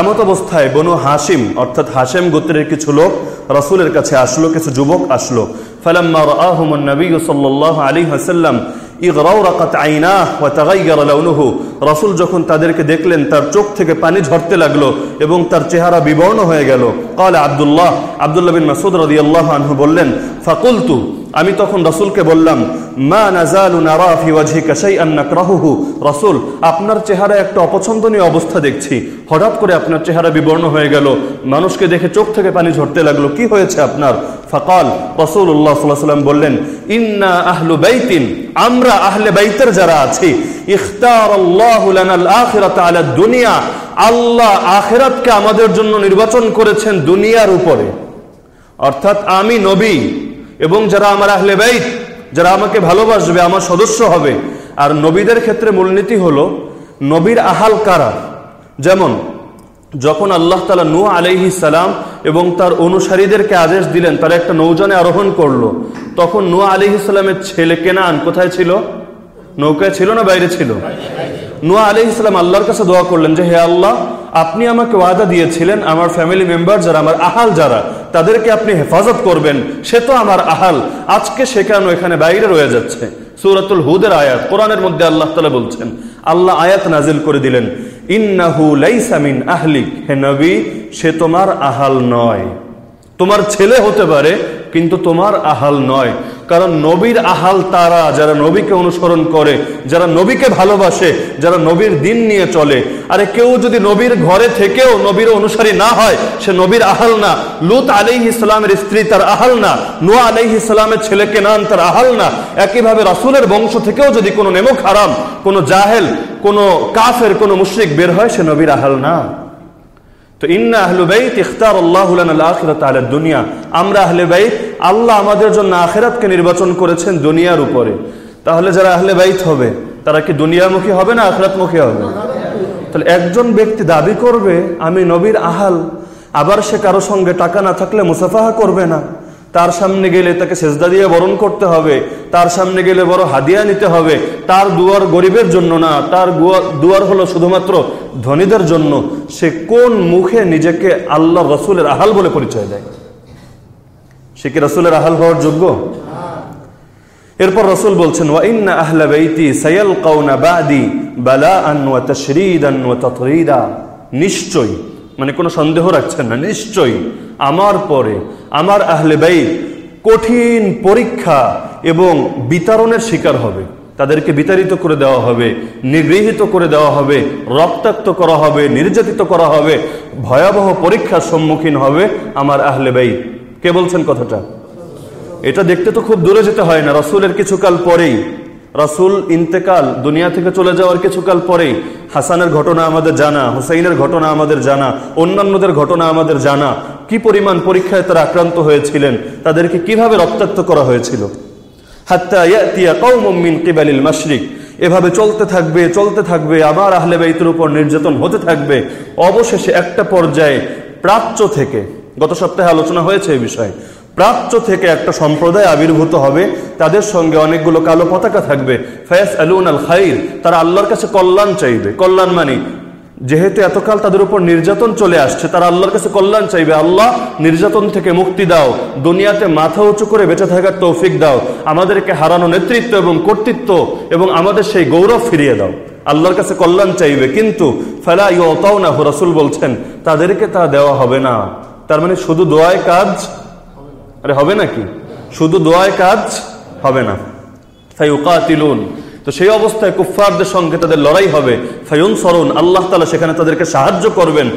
এমত অবস্থায় বনু হাসিম অর্থাৎ হাসেম গোত্রের কিছু লোক রসুলের কাছে আসলো, কিছু যুবক আসলো। ফালাম্মা রাআহুম নবী সাল্লাল্লাহু আলাইহি ওয়াসাল্লাম ইগরাউরাকাত আইনাহ ওয়া তাগায়্যারা লাউনুহু রাসূল যখন তাদেরকে দেখলেন তার চোখ থেকে পানি ঝরতে লাগলো এবং তার চেহারা বিবর্ণ হয়ে গেল قال আব্দুল্লাহ আব্দুল্লাহ বিন মাসউদ রাদিয়াল্লাহু আনহু বললেন ফাকুলতু আমি তখন রসুলকে বললাম, মা নাজালু নারা ফি ওয়াজহিকা শাইআন নাকরাহুহু। রাসূল, আপনার চেহারা একটা অপছন্দনীয় অবস্থা দেখছি। হঠাৎ করে আপনার চেহারা বিবর্ণ হয়ে গেল। মানুষকে দেখে চোখ থেকে পানি ঝরতে লাগল। কি হয়েছে আপনার? ফকাল, রাসূলুল্লাহ সাল্লাল্লাহু আলাইহি বললেন, ইন্না আহলু বাইতিন, আমরা আহলে বাইতের যারা আছি, ইখতার আল্লাহ আখিরাত আলা দুনিয়া। আল্লাহ আখিরাতকে আমাদের জন্য নির্বাচন করেছেন দুনিয়ার উপরে। অর্থাৎ আমি নবী এবং যারা আমার আহলে বাইত, যারা আমাকে ভালোবাসবে, আমার সদস্য হবে। আর নবীদের ক্ষেত্রে মূলনীতি হলো, নবীর আহাল কারা? যেমন, যখন আল্লাহ তালা নু আলাইহি সালাম এবং তার অনুসারীদেরকে আদেশ দিলেন, তারা একটা নৌজানে আরোহণ করল, তখন নু আলাইহি সালামের ছেলে কেনান কোথায় ছিল? নৌকায় ছিল না বাইরে ছিল? নুয়া আলি আল্লাহর কাছে দোয়া করলেন যে, হে আল্লাহ আপনি আমাকে ওয়াদা দিয়েছিলেন, আমার ফ্যামিলি মেম্বার যারা, আমার আহাল যারা, তাদেরকে আপনি হেফাজত করবেন, সে তো আমার আহাল। আজকে সে কেন এখানে বাইরে রয়ে যাচ্ছে? সুরাতুল হুদের আয়াত, কোরআনের মধ্যে আল্লাহ তালা বলছেন, আল্লাহ আয়াত নাজিল করে দিলেন, ইন্নাহু লাইসামিন আহলিক। হে নবী, সে তোমার আহাল নয়। তোমার ছেলে হতে পারে, কিন্তু তোমার আহাল নয়। কারণ নবীর আহাল তারা, যারা নবীকে অনুসরণ করে, যারা নবীকে ভালোবাসে, যারা নবীর দিন নিয়ে চলে। আরে কেউ যদি নবীর ঘরে থেকেও নবীর অনুসারী না হয়, সে নবীর আহাল না। লুত আলি ইসলামের স্ত্রী তার আহাল না। নোয়া আলি ইসলামের ছেলেকে নান তার আহাল না। একইভাবে রাসুলের বংশ থেকেও যদি কোনো নেমক হারাম কোনো জাহেল, কোনো কাফের, কোনো মুশ্রিক বের হয়, সে নবীর আহাল না। তো ইন্না আহলু বাইত ইখতার আল্লাহ আলা দুনিয়া আমরা আহলে বাইত আল্লাহ আমাদের জন্য আখেরাতকে নির্বাচন করেছেন দুনিয়ার উপরে। তাহলে যারা আহলে বাইত হবে, তারা কি দুনিয়ামুখী হবে না আখরাতমুখী হবে? তাহলে একজন ব্যক্তি দাবি করবে, আমি নবীর আহাল, আবার সে কারও সঙ্গে টাকা না থাকলে মুসাফাহা করবে না। তার সামনে গেলে তাকে সেজদা দিয়ে বরণ করতে হবে, তার সামনে গেলে বড় হাদিয়া নিতে হবে। তার দুয়ার গরিবের জন্য না, তার দুয়ার হলো শুধুমাত্র ধনীদের জন্য। সে কোন মুখে নিজেকে আল্লাহ রসুলের আহাল বলে পরিচয় দেয়? সে কি রসুলের আহাল হওয়ার যোগ্য? এরপর রসুল বলছেন ওয়াইন্না আহলা বাইতি সায়াল কাউনা বাদি ওয়া তাশরীদান ওয়া তাতরীদা। নিশ্চয়ই মানে কোনো সন্দেহ রাখছেন না, নিশ্চয়ই আমার পরে আমার আহলে বাইত কঠিন পরীক্ষা এবং বিতরণের শিকার হবে। তাদেরকে বিতাড়িত করে দেওয়া হবে, নিগৃহীত করে দেওয়া হবে, রক্তাক্ত করা হবে, নির্যাতিত করা হবে, ভয়াবহ পরীক্ষার সম্মুখীন হবে আমার আহলে বাইত। কে বলছেন কথাটা? এটা দেখতে তো খুব দূরে যেতে হয় না। রসুলের কিছুকাল পরেই, রাসুল ইন্তেকাল, দুনিয়া থেকে চলে যাওয়ার কিছুকাল পরেই, হাসানের ঘটনা আমাদের জানা, হুসাইনের ঘটনা আমাদের জানা, অন্যান্যদের ঘটনা আমাদের জানা, কি পরিমাণ পরীক্ষায় তারা আক্রান্ত হয়েছিলেন, তাদেরকে কীভাবে রক্তাক্ত করা হয়েছিল? মাশরিক। এভাবে চলতে থাকবে চলতে থাকবে, আবার আহলে বাইতের উপর নির্যাতন হতে থাকবে। অবশেষে একটা পর্যায়ে প্রাচ্য থেকে গত সপ্তাহে আলোচনা হয়েছে এই বিষয়ে। প্রাচ্য থেকে একটা সম্প্রদায় আবির্ভূত হবে, তাদের সঙ্গে অনেকগুলো কালো পতাকা থাকবে। ফয়াস আলুন আল খাইর তারা আল্লাহর কাছে কল্যাণ চাইবে। কল্যাণ মানে যেহেতু এতকাল তাদের উপর নির্যাতন চলে আসছে, তারা আল্লাহর কাছে কল্যাণ চাইবে। আল্লাহ নির্যাতন থেকে মুক্তি দাও, দুনিয়াতে মাথা উঁচু করে বেঁচে থাকার তৌফিক দাও, আমাদেরকে হারানো নেতৃত্ব এবং কর্তৃত্ব এবং আমাদের সেই গৌরব ফিরিয়ে দাও। আল্লাহর কাছে কল্যাণ চাইবে, কিন্তু ফেলা ইতাও না রসুল বলছেন, তাদেরকে তা দেওয়া হবে না। তার মানে শুধু দোয়ায় কাজ আরে হবে নাকি? শুধু দোয়ায় কাজ হবে না। ফাই উকাতিলুন তো সেই অবস্থায় কুফফারদের সঙ্গে তাদের লড়াই হবে। ফাইউন সরুন আল্লাহ তালা সেখানে তাদেরকে সাহায্য করবেন।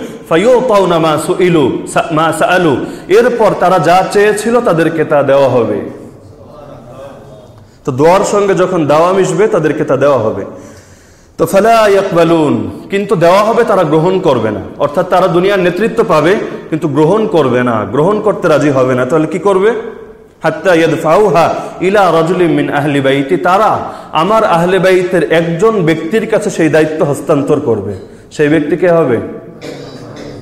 সাআলু। এরপর তারা যা চেয়েছিল তাদেরকে তা দেওয়া হবে। তো দোয়ার সঙ্গে যখন দাওয়া মিশবে তাদেরকে তা দেওয়া হবে। তো ফেলা ইয়াকবালুন। কিন্তু দেওয়া হবে তারা গ্রহণ করবে না। অর্থাৎ তারা দুনিয়ার নেতৃত্ব পাবে, কিন্তু গ্রহণ করবে না। গ্রহণ করতে রাজি হবে না। তাহলে কি করবে? হাত্তা ইলা মিন তারা আমার আহলে বাইতের একজন ব্যক্তির কাছে সেই দায়িত্ব হস্তান্তর করবে। সেই ব্যক্তি কে হবে?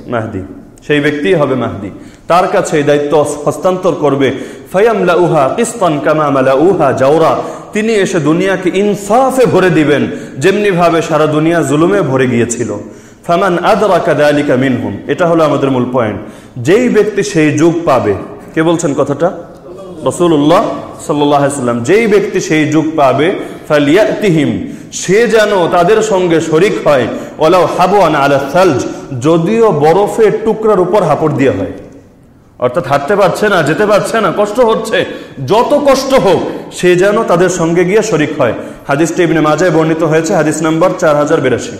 মাহদি। সেই ব্যক্তি হবে মাহদি। তার কাছে দায়িত্ব হস্তান্তর করবে। ফায়ামলা উহা কিস্তান কামামালা উহা জাওরা। তিনি এসে দুনিয়াকে ইনসাফে ভরে দিবেন যেমনি ভাবে সারা দুনিয়া জুলুমে ভরে গিয়েছিল। ফামান আদরাকা দালিকা মিনহুম, এটা হলো আমাদের মূল পয়েন্ট। যেই ব্যক্তি সেই যুগ পাবে, কে বলছেন কথাটা? রসুল্লাহ সাল্লাম, যেই ব্যক্তি সেই যুগ পাবে, ফালিয়াতিহিম, সে যেন তাদের সঙ্গে শরিক হয়। ওলাও হাবুয়ান আলা যদিও বরফের টুকরার উপর হাপড় দিয়ে হয়। অর্থাৎ হাঁটতে পারছে না, যেতে পারছে না, কষ্ট হচ্ছে। যত কষ্ট হোক, সে যেন তাদের সঙ্গে গিয়ে শরিক হয়। হাদিস টেবিনে মাজায় বর্ণিত হয়েছে, হাদিস নাম্বার চার হাজার বিরাশি।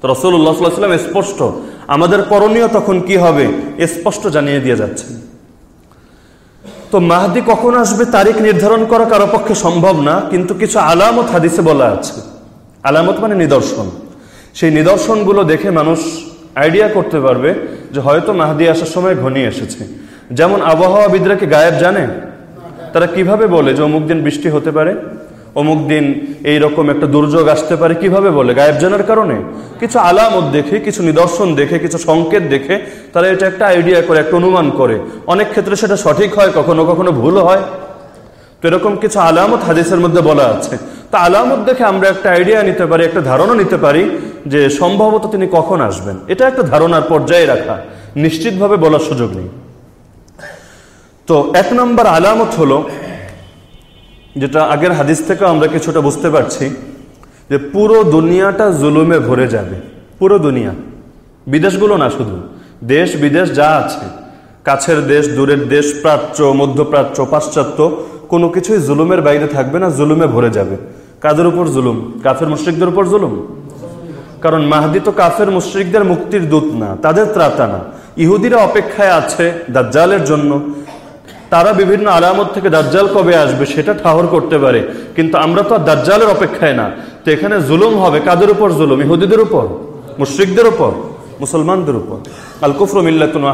তো রসুল্লাহ স্পষ্ট, আমাদের করণীয় তখন কি হবে স্পষ্ট জানিয়ে দিয়ে যাচ্ছেন তো মাহাদি কখন আসবে, তারিখ নির্ধারণ করা কারও পক্ষে সম্ভব না, কিন্তু কিছু আলামত হাদিসে বলা আছে। আলামত মানে নিদর্শন। সেই নিদর্শনগুলো দেখে মানুষ আইডিয়া করতে পারবে যে হয়তো মাহাদি আসার সময় ঘনিয়ে এসেছে। যেমন আবহাওয়াবিদরা কি গায়েব জানে? তারা কীভাবে বলে যে অমুক দিন বৃষ্টি হতে পারে? অমুক দিন এই রকম একটা দুর্যোগ আসতে পারে, কীভাবে বলে? গায়েব জানার কারণে? কিছু আলামত দেখে, কিছু নিদর্শন দেখে, কিছু সংকেত দেখে তারা এটা একটা আইডিয়া করে, একটা অনুমান করে। অনেক ক্ষেত্রে সেটা সঠিক হয়, কখনো কখনো ভুল হয়। তো এরকম কিছু আলামত হাদিসের মধ্যে বলা আছে। তা আলামত দেখে আমরা একটা আইডিয়া নিতে পারি, একটা ধারণা নিতে পারি যে সম্ভবত তিনি কখন আসবেন। এটা একটা ধারণার পর্যায়ে রাখা। নিশ্চিতভাবে বলার সুযোগ নেই। তো এক নম্বর আলামত হলো, যেটা আগের হাদিস থেকে আমরা কিছুটা বুঝতে পারছি, যে পুরো দুনিয়াটা জুলুমে ভরে যাবে। পুরো দুনিয়া। বিদেশগুলো না শুধু। দেশ বিদেশ যা আছে। কাছের দেশ, দূরের দেশ, প্রাচ্য, মধ্যপ্রাচ্য, পাশ্চাত্য কোনো কিছুই জুলুমের বাইরে থাকবে না, জুলুমে ভরে যাবে। কাদের উপর জুলুম? কাফের মুশ্রিকদের উপর জুলুম? কারণ মাহাদি তো কাফের মুশ্রিকদের মুক্তির দূত না, তাদের ত্রাতা না। ইহুদিরা অপেক্ষায় আছে দাজ্জালের জন্য। তারা বিভিন্ন আলামত থেকে দাজ্জাল কবে আসবে সেটা ঠাহর করতে পারে, কিন্তু আমরা তো আর দাজ্জালের অপেক্ষায় না। তো এখানে জুলুম হবে কাদের উপর জুলুম? ইহুদিদের উপর? মুশ্রিকদের উপর? মুসলমানদের উপর। আল কুফর মিল্লাতুন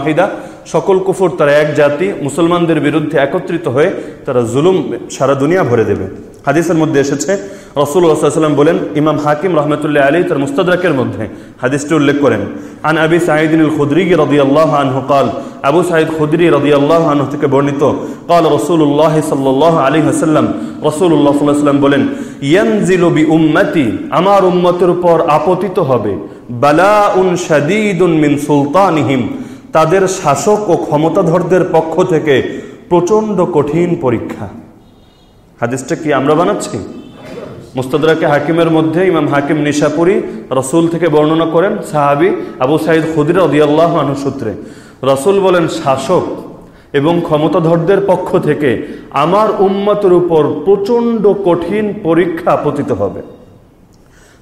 সকল কুফর তারা এক জাতি, মুসলমানদের বিরুদ্ধে একত্রিত হয়ে তারা জুলুম সারা দুনিয়া ভরে দেবে। হাদিসের মধ্যে এসেছে রসুল রসুল্লাহাম বলেন, ইমাম হাকিম রহমতুল্লাহ আলী তার মুস্তাদাকের মধ্যে হাদিসটি উল্লেখ করেন। আন আবি সাঈদিন খুদরি রদি আল্লাহ আনহু কাল, আবু সাঈদ খুদরি রদি আল্লাহ আনহু থেকে বর্ণিত, কাল রসুল্লাহ সাল্লাহ আলী হাসাল্লাম রসুল্লাহ সাল্লাম বলেন, ইয়ানজিলু বি উম্মতি, আমার উম্মতের উপর আপতিত হবে। বালা উন শাদিদুন মিন সুলতানিহিম। তাদের শাসক ও ক্ষমতাধরদের পক্ষ থেকে প্রচণ্ড কঠিন পরীক্ষা। হাদিসটা কি আমরা বানাচ্ছি? মুস্তাদাকে হাকিমের মধ্যে ইমাম হাকিম নিশাপুরি রসুল থেকে বর্ণনা করেন সাহাবি আবু সাইদ খুদির অদিয়াল্লাহ সূত্রে। রসুল বলেন, শাসক এবং ক্ষমতাধরদের পক্ষ থেকে আমার উম্মতের উপর প্রচণ্ড কঠিন পরীক্ষা পতিত হবে।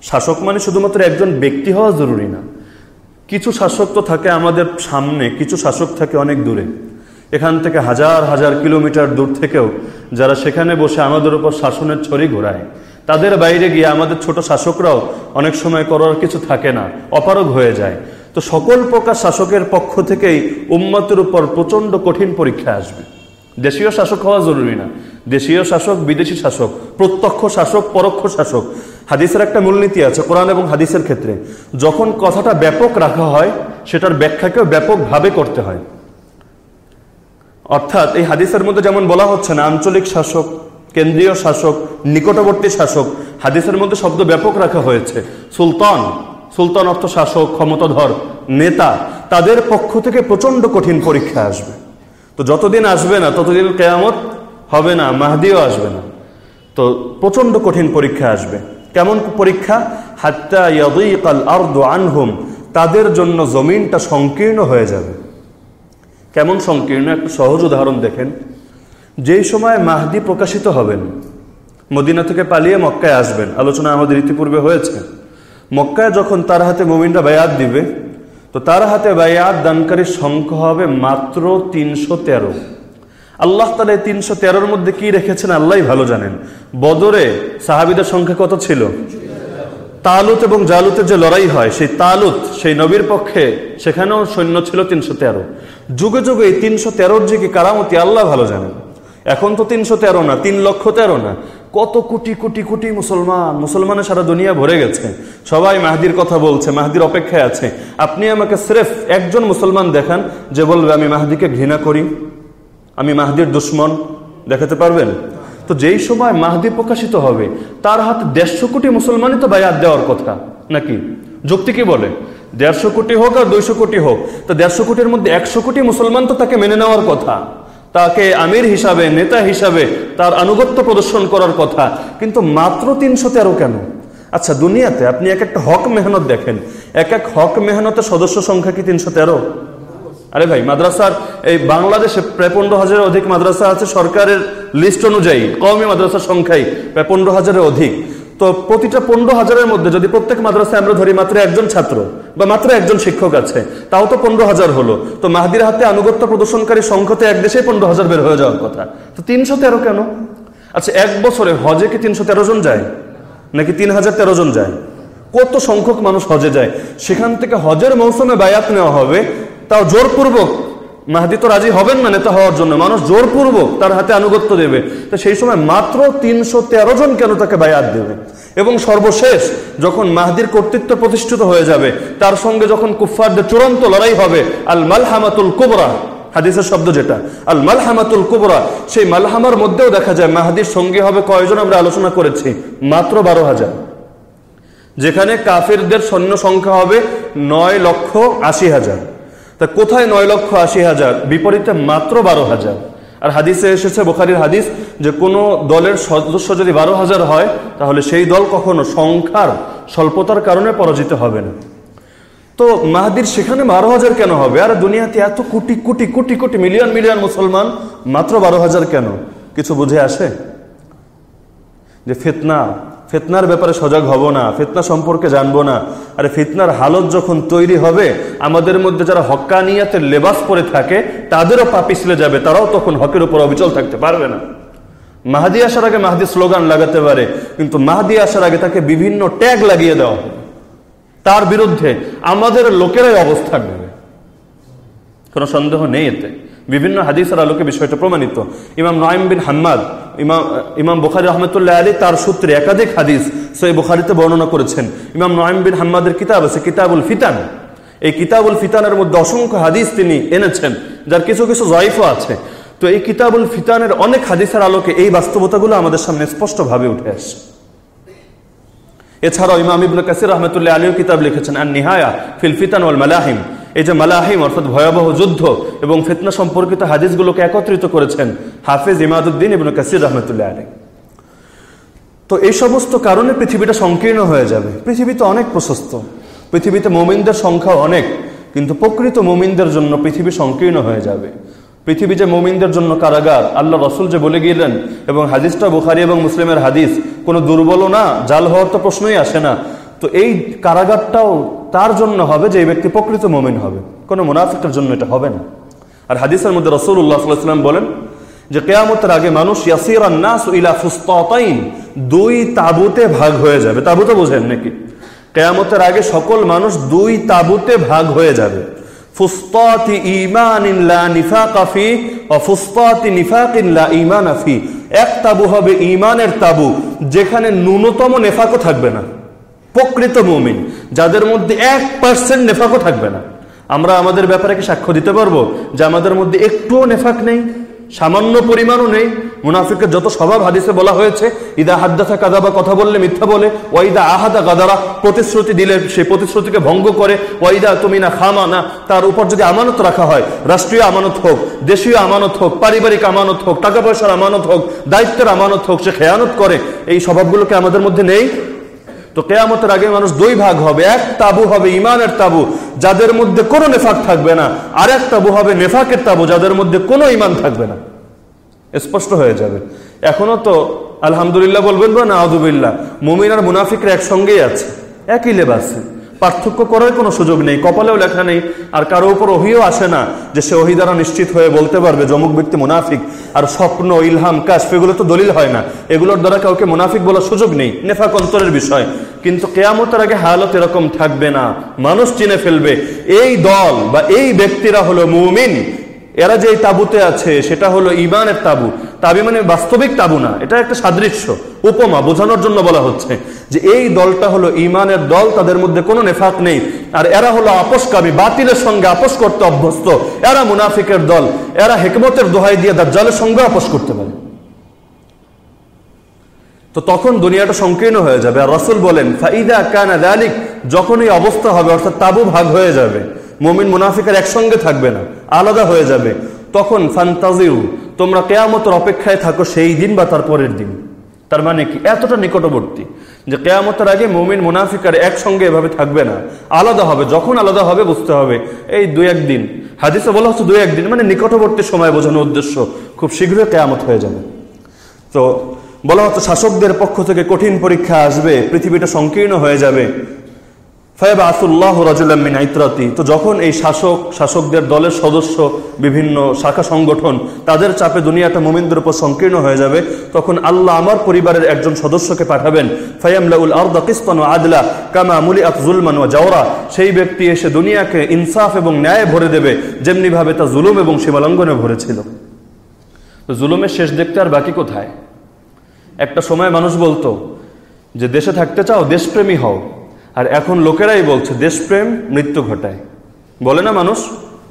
শাসক মানে শুধুমাত্র একজন ব্যক্তি হওয়া জরুরি না। কিছু শাসক তো থাকে আমাদের সামনে, কিছু শাসক থাকে অনেক দূরে। এখান থেকে হাজার হাজার কিলোমিটার দূর থেকেও যারা সেখানে বসে আমাদের উপর শাসনের ছড়ি ঘোরায়, তাদের বাইরে গিয়ে আমাদের ছোট শাসকরাও অনেক সময় করার কিছু থাকে না, অপারগ হয়ে যায়। তো সকল প্রকার শাসকের পক্ষ থেকেই উম্মতের উপর প্রচণ্ড কঠিন পরীক্ষা আসবে। দেশীয় শাসক হওয়া জরুরি না। দেশীয় শাসক, বিদেশি শাসক, প্রত্যক্ষ শাসক, পরোক্ষ শাসক হাদিসের একটা মূলনীতি আছে, কোরআন এবং হাদিসের ক্ষেত্রে। যখন কথাটা ব্যাপক রাখা হয়, সেটার ব্যাখ্যাকেও ব্যাপকভাবে করতে হয়। অর্থাৎ এই হাদিসের মধ্যে যেমন বলা হচ্ছে না, আঞ্চলিক শাসক, কেন্দ্রীয় শাসক, নিকটবর্তী শাসক, হাদিসের মধ্যে শব্দ ব্যাপক রাখা হয়েছে। সুলতান সুলতান অর্থ শাসক, ক্ষমতাধর, নেতা, তাদের পক্ষ থেকে প্রচণ্ড কঠিন পরীক্ষা আসবে। তো যতদিন আসবে না, ততদিন কেয়ামত হবে না, মাহদিও আসবে না। তো প্রচণ্ড কঠিন পরীক্ষা আসবে। কেমন পরীক্ষা? হাত্তা আনহুম, তাদের জন্য জমিনটা সংকীর্ণ হয়ে যাবে। কেমন সংকীর্ণ? একটা সহজ উদাহরণ দেখেন। যেই সময় মাহদি প্রকাশিত হবেন, মদিনা থেকে পালিয়ে মক্কায় আসবেন, আলোচনা আমাদের ইতিপূর্বে হয়েছে। মক্কায় যখন তার হাতে মোমিনরা বায়াত দিবে, তো তার হাতে বায়াত দানকারীর সংখ্যা হবে মাত্র তিনশো তেরো। আল্লাহ তালা এই তিনশো তেরোর মধ্যে কি রেখেছেন আল্লাহ ভালো জানেন। বদরে সাহাবিদের সংখ্যা কত ছিল? তালুত এবং জালুতের যে লড়াই হয়, সেই তালুত, সেই নবীর পক্ষে সেখানেও সৈন্য ছিল তিনশো তেরো। যুগে যুগে এই তিনশো তেরোর যে কি কারামতি আল্লাহ ভালো জানেন। এখন তো তিনশো তেরো না, তিন লক্ষ তেরো না। কত কোটি কোটি কোটি মুসলমান, মুসলমানের সারা দুনিয়া ভরে গেছে। সবাই মাহাদির কথা বলছে, মাহাদির অপেক্ষায় আছে। আপনি আমাকে স্রেফ একজন মুসলমান দেখান, যে বলবে, আমি মাহাদিকে ঘৃণা করি। আমি মাহাদির দুশ্মন, দেখাতে পারবেন? তো যেই সময় মাহদি প্রকাশিত হবে, তার হাতে দেড়শো কোটি মুসলমানই তো বায়াত দেওয়ার কথা, নাকি? যুক্তি কি বলে? দেড়শো কোটি হোক আর দুইশো কোটি হোক, তো দেড়শো কোটির মধ্যে একশো কোটি মুসলমান তো তাকে মেনে নেওয়ার কথা, তাকে আমির হিসাবে, নেতা হিসাবে তার আনুগত্য প্রদর্শন করার কথা, কিন্তু মাত্র তিনশো তেরো কেন? আচ্ছা দুনিয়াতে আপনি এক একটা হক মেহনত দেখেন, এক এক হক মেহনতের সদস্য সংখ্যা কি তিনশো তেরো? আরে ভাই, মাদ্রাসার এই বাংলাদেশে প্রায় পনেরো হাজারের অধিক মাদ্রাসা আছে, সরকারের লিস্ট অনুযায়ী কমই মাদ্রাসার সংখ্যাই প্রায় পনেরো হাজারের অধিক। তো প্রতিটা পনেরো হাজারের মধ্যে যদি প্রত্যেক মাদ্রাসায় আমরা ধরি মাত্র একজন ছাত্র বা মাত্র একজন শিক্ষক আছে, তাও তো পনেরো হাজার হলো। তো মাহাদির হাতে আনুগত্য প্রদর্শনকারী সংখ্যাতে এক দেশেই পনেরো হাজার বের হয়ে যাওয়ার কথা। তো তিনশো তেরো কেন? আচ্ছা এক বছরে হজে কি তিনশো তেরো জন যায়? নাকি তিন হাজার তেরো জন যায়? কত সংখ্যক মানুষ হজে যায়? সেখান থেকে হজের মৌসুমে বায়াত নেওয়া হবে তাও জোরপূর্বক। মাহাদি তো রাজি হবেন না নেতা হওয়ার জন্য। মানুষ জোরপূর্বক তার হাতে আনুগত্য দেবে। তো সেই সময় মাত্র তিনশো তেরো জন কেন তাকে বায়াত দেবে? এবং সর্বশেষ, যখন মাহাদির কর্তৃত্ব প্রতিষ্ঠিত হয়ে যাবে, তার সঙ্গে যখন কুফফারদের চূড়ান্ত লড়াই হবে আল মাল হামাতুল কুবরা, হাদিসের শব্দ যেটা আল মালহামাতুল কুবরা, সেই মালহামার মধ্যেও দেখা যায় মাহাদির সঙ্গী হবে কয়জন আমরা আলোচনা করেছি, মাত্র বারো হাজার। যেখানে কাফিরদের সৈন্য সংখ্যা হবে নয় লক্ষ আশি হাজার। তা কোথায় নয় লক্ষ আশি হাজার? বিপরীতে মাত্র বারো হাজার। আর হাদিসে এসেছে, বোখারির হাদিস, যে কোনো দলের সদস্য যদি বারো হাজার হয়, তাহলে সেই দল কখনো সংখ্যার স্বল্পতার কারণে পরাজিত হবে না। তো মাহাদির সেখানে বারো হাজার কেন হবে? আর দুনিয়াতে এত কোটি কোটি কোটি কোটি, মিলিয়ন মিলিয়ন মুসলমান, মাত্র বারো হাজার কেন? কিছু বুঝে আসে? যে ফেতনা ফেতনার ব্যাপারে সজাগ হব না, ফেতনা সম্পর্কে জানব না। আরে ফিতনার হালত যখন তৈরি হবে, আমাদের মধ্যে যারা হক্কানিয়াতের লেবাস পরে থাকে, তাদেরও পা পিছলে যাবে, তারাও তখন হকের উপর অবিচল থাকতে পারবে না। মাহাদি আসার আগে মাহাদি স্লোগান লাগাতে পারে, কিন্তু মাহাদি আসার আগে তাকে বিভিন্ন ট্যাগ লাগিয়ে দেওয়া হবে। তার বিরুদ্ধে আমাদের লোকেরাই অবস্থান নেবে। কোনো সন্দেহ নেই এতে। বিভিন্ন হাদিসের আলোকে বিষয়টা প্রমাণিত। ইমাম নয়ম বিন হাম্মাদ, ইমাম ইমাম বুখারি রহমতুল্লাহ আলী তার সূত্রে একাধিক হাদিস সই বুখারিতে বর্ণনা করেছেন। ইমাম নয়ম বিন হাম্মাদের কিতাব আছে কিতাবুল ফিতান। এই কিতাবুল ফিতানের মধ্যে অসংখ্য হাদিস তিনি এনেছেন, যার কিছু কিছু জয়ফও আছে। তো এই কিতাবুল ফিতানের অনেক হাদিসের আলোকে এই বাস্তবতাগুলো আমাদের সামনে স্পষ্টভাবে উঠে আসে। এছাড়াও ইমাম ইবনে কাসির রহমতুল্লাহ আলীও কিতাব লিখেছেন আর নিহায়া ফিল ফিতান ওয়াল মালাহিম। এই যে মালাহিম অর্থাৎ ভয়াবহ যুদ্ধ এবং ফিতনা সম্পর্কিত হাদিসগুলোকে একত্রিত করেছেন হাফেজ ইমাদুদ্দিন এবং কাসির রহমতুল্লাহ আলী তো এই সমস্ত কারণে পৃথিবীটা সংকীর্ণ হয়ে যাবে। পৃথিবী তো অনেক প্রশস্ত। পৃথিবীতে মোমিনদের সংখ্যা অনেক, কিন্তু প্রকৃত মোমিনদের জন্য পৃথিবী সংকীর্ণ হয়ে যাবে। পৃথিবী যে মোমিনদের জন্য কারাগার, আল্লাহ রসুল যে বলে গিয়েলেন এবং হাদিসটা বুখারি এবং মুসলিমের হাদিস, কোনো দুর্বল না, জাল হওয়ার তো প্রশ্নই আসে না। তো এই কারাগারটাও তার জন্য হবে যে এই ব্যক্তি প্রকৃত মোমিন হবে। কোনো মুনাফিকের জন্য এটা হবে না। আর হাদিসের মধ্যে রসুল্লাহ সাল্লাম বলেন যে কেয়ামতের আগে মানুষ ইয়াসিরান নাস ইলা ফুস্তাইন দুই তাবুতে ভাগ হয়ে যাবে। তাবুতে বোঝেন নাকি? কেয়ামতের আগে সকল মানুষ দুই তাবুতে ভাগ হয়ে যাবে। ফুস্তাতি ঈমানিন লা নিফাকা ফি ওয়া ফুস্তাতি নিফাকিন লা ঈমানা ফি। এক তাবু হবে ঈমানের তাবু, যেখানে ন্যূনতম নেফাকও থাকবে না। প্রকৃত মুমিন, যাদের মধ্যে এক পার্সেন্ট নেফাকও থাকবে না। আমরা আমাদের ব্যাপারে কি সাক্ষ্য দিতে পারব যে আমাদের মধ্যে একটুও নেফাক নেই, সামান্য পরিমাণও নেই। মুনাফিকের যত স্বভাব হাদিসে বলা হয়েছে, ইদা হাদ্দাথা কাদাবা কথা বললে মিথ্যা বলে, ওয়াইদা আহাদা গাদারা প্রতিশ্রুতি দিলে সেই প্রতিশ্রুতিকে ভঙ্গ করে, ওয়াইদা তুমি না খামা না তার উপর যদি আমানত রাখা হয়, রাষ্ট্রীয় আমানত হোক, দেশীয় আমানত হোক, পারিবারিক আমানত হোক, টাকা পয়সার আমানত হোক, দায়িত্বের আমানত হোক, সে খেয়ানত করে, এই স্বভাবগুলোকে আমাদের মধ্যে নেই। তো কেয়ামতের আগে মানুষ দুই ভাগ হবে। এক তাবু হবে ইমানের তাবু, যাদের মধ্যে কোনো নেফাক থাকবে না। আর এক তাবু হবে নেফাকের তাবু, যাদের মধ্যে কোনো ইমান থাকবে না। স্পষ্ট হয়ে যাবে। এখনও তো আলহামদুলিল্লাহ বলবেন বা না আদুবিল্লাহ মুমিন আর মুনাফিকরা একসঙ্গেই আছে, একই লেবাসে। পার্থক্য করার কোনো সুযোগ নেই, কপালেও লেখা নেই, আর কারও উপর ওহিও আসে না যে সে ওহি দ্বারা নিশ্চিত হয়ে বলতে পারবে যমুক ব্যক্তি মুনাফিক। আর স্বপ্ন, ইলহাম, কাশফ, এগুলো তো দলিল হয় না। এগুলোর দ্বারা কাউকে মুনাফিক বলার সুযোগ নেই, নেফাক অন্তরের বিষয়। কিন্তু কেয়ামতের আগে হালত এরকম থাকবে না। মানুষ চিনে ফেলবে, এই দল বা এই ব্যক্তিরা হলো মুমিন। এরা যে তাবুতে আছে, সেটা হলো ইমানের তাবু। তাবি মানে বাস্তবিক তাবু না, এটা একটা সাদৃশ্য, উপমা, বোঝানোর জন্য বলা হচ্ছে যে এই দলটা হলো ইমানের দল, তাদের মধ্যে কোনো নেফাক নেই। আর এরা হলো আপোষকামী, বাতিলের সঙ্গে আপোষ করতে অভ্যস্ত। এরা মুনাফিকের দল, এরা হেকমতের দোহাই দিয়ে দাজ্জালের সঙ্গে আপোষ করতে পারে। তো তখন দুনিয়াটা সংকীর্ণ হয়ে যাবে। আর রসুল বলেন, ফাইদা কানা দালিক যখন এই অবস্থা হবে, অর্থাৎ তাবু ভাগ হয়ে যাবে, মমিন মুনাফিকের একসঙ্গে থাকবে না, আলাদা হয়ে যাবে, তখন ফান্তাজিউ, তোমরা কেয়ামতের অপেক্ষায় থাকো সেই দিন বা তার পরের দিন। তার মানে কি? এতটা নিকটবর্তী যে কেয়ামতের আগে মুমিন মুনাফিকার একসঙ্গে এভাবে থাকবে না, আলাদা হবে, যখন আলাদা হবে, বুঝতে হবে। এই দু একদিন, হাদিসে বলা হচ্ছে দু একদিন মানে নিকটবর্তী সময় বোঝানোর উদ্দেশ্য, খুব শীঘ্রই কেয়ামত হয়ে যাবে। তো বলা হতো, শাসকদের পক্ষ থেকে কঠিন পরীক্ষা আসবে, পৃথিবীটা সংকীর্ণ হয়ে যাবে। ফায়াব আসুল্লাহ রাজুল্লামিন আইতরাতি। তো যখন এই শাসক, শাসকদের দলের সদস্য, বিভিন্ন শাখা সংগঠন, তাদের চাপে দুনিয়াটা মোমিনদের উপর সংকীর্ণ হয়ে যাবে, তখন আল্লাহ আমার পরিবারের একজন সদস্যকে পাঠাবেন। ফায়ামলাউল আরদা কিস্তান ও আদলা কামা মুলি আত জুলমান ও জাওরা। সেই ব্যক্তি এসে দুনিয়াকে ইনসাফ এবং ন্যায় ভরে দেবে, যেমনিভাবে তা জুলুম এবং সীমালঙ্ঘনে ভরেছিল। জুলুমের শেষ দেখতে আর বাকি কোথায়? একটা সময় মানুষ বলতো যে দেশে থাকতে চাও, দেশপ্রেমী হও। আর এখন লোকেরাই বলছে, দেশপ্রেম মৃত্যু ঘটায়। বলে না মানুষ?